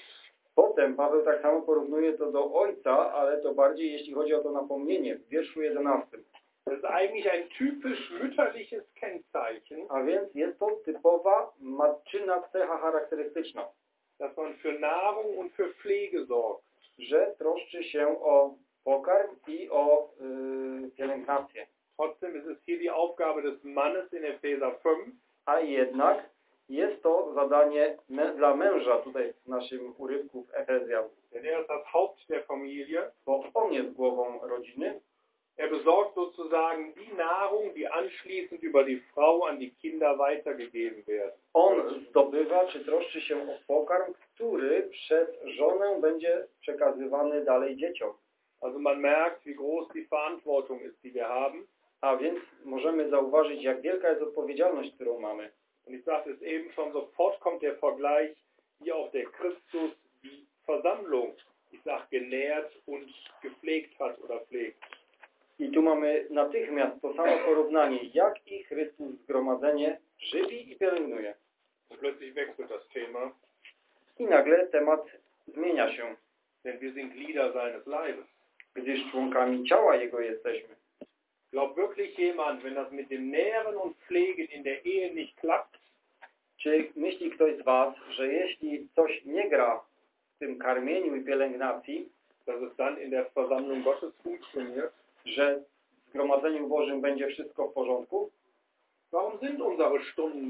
Potem Paweł tak samo porównuje to do ojca, ale to bardziej jeśli chodzi o to napomnienie w wierszu 11. Das ist eigentlich ein typisch mütterliches Kennzeichen, A więc jest to typowa matczyna cecha charakterystyczna, dass man für Nahrung und für Pflege sorgt. że troszczy się o pokarm i o yy, pielęgnację. Trotzdem ist es hier die Aufgabe des Mannes in Epheser 5, A jednak jest to zadanie dla męża tutaj w naszym urywku w Efezjan, er ist das Haupt der Familie. bo on jest głową rodziny. Er besorgt sozusagen die Nahrung, die anschließend über die Frau an die Kinder weitergegeben wird. On zdobywa czy troszczy się o pokarm, który przez żonę będzie przekazywany dalej dzieciom. Also man merkt, wie groß die Verantwortung ist, die wir haben. A więc możemy zauważyć, jak wielka jest odpowiedzialność, którą mamy. Und ich sagte es eben schon, sofort kommt der Vergleich, wie auch der Christus die Versammlung, ich sag, genährt und gepflegt hat oder pflegt. I tu mamy natychmiast to samo porównanie, jak i Chrystus zgromadzenie żywi i pielęgnuje. Und plötzlich wechselt das Thema. I nagle temat zmienia się, denn wir sind Glieder seines Leibes. gdyż członkami ciała Jego jesteśmy. Glaubt wirklich jemand, wenn das mit dem Nähren und Pflegen in der Ehe nicht klappt, Czy myśli ktoś z Was, że jeśli coś nie gra w tym karmieniu i pielęgnacji, dass es dann in der Versammlung Gottes funktioniert? że w Zgromadzeniu Bożym będzie wszystko w porządku? Warum sind unsere Stunden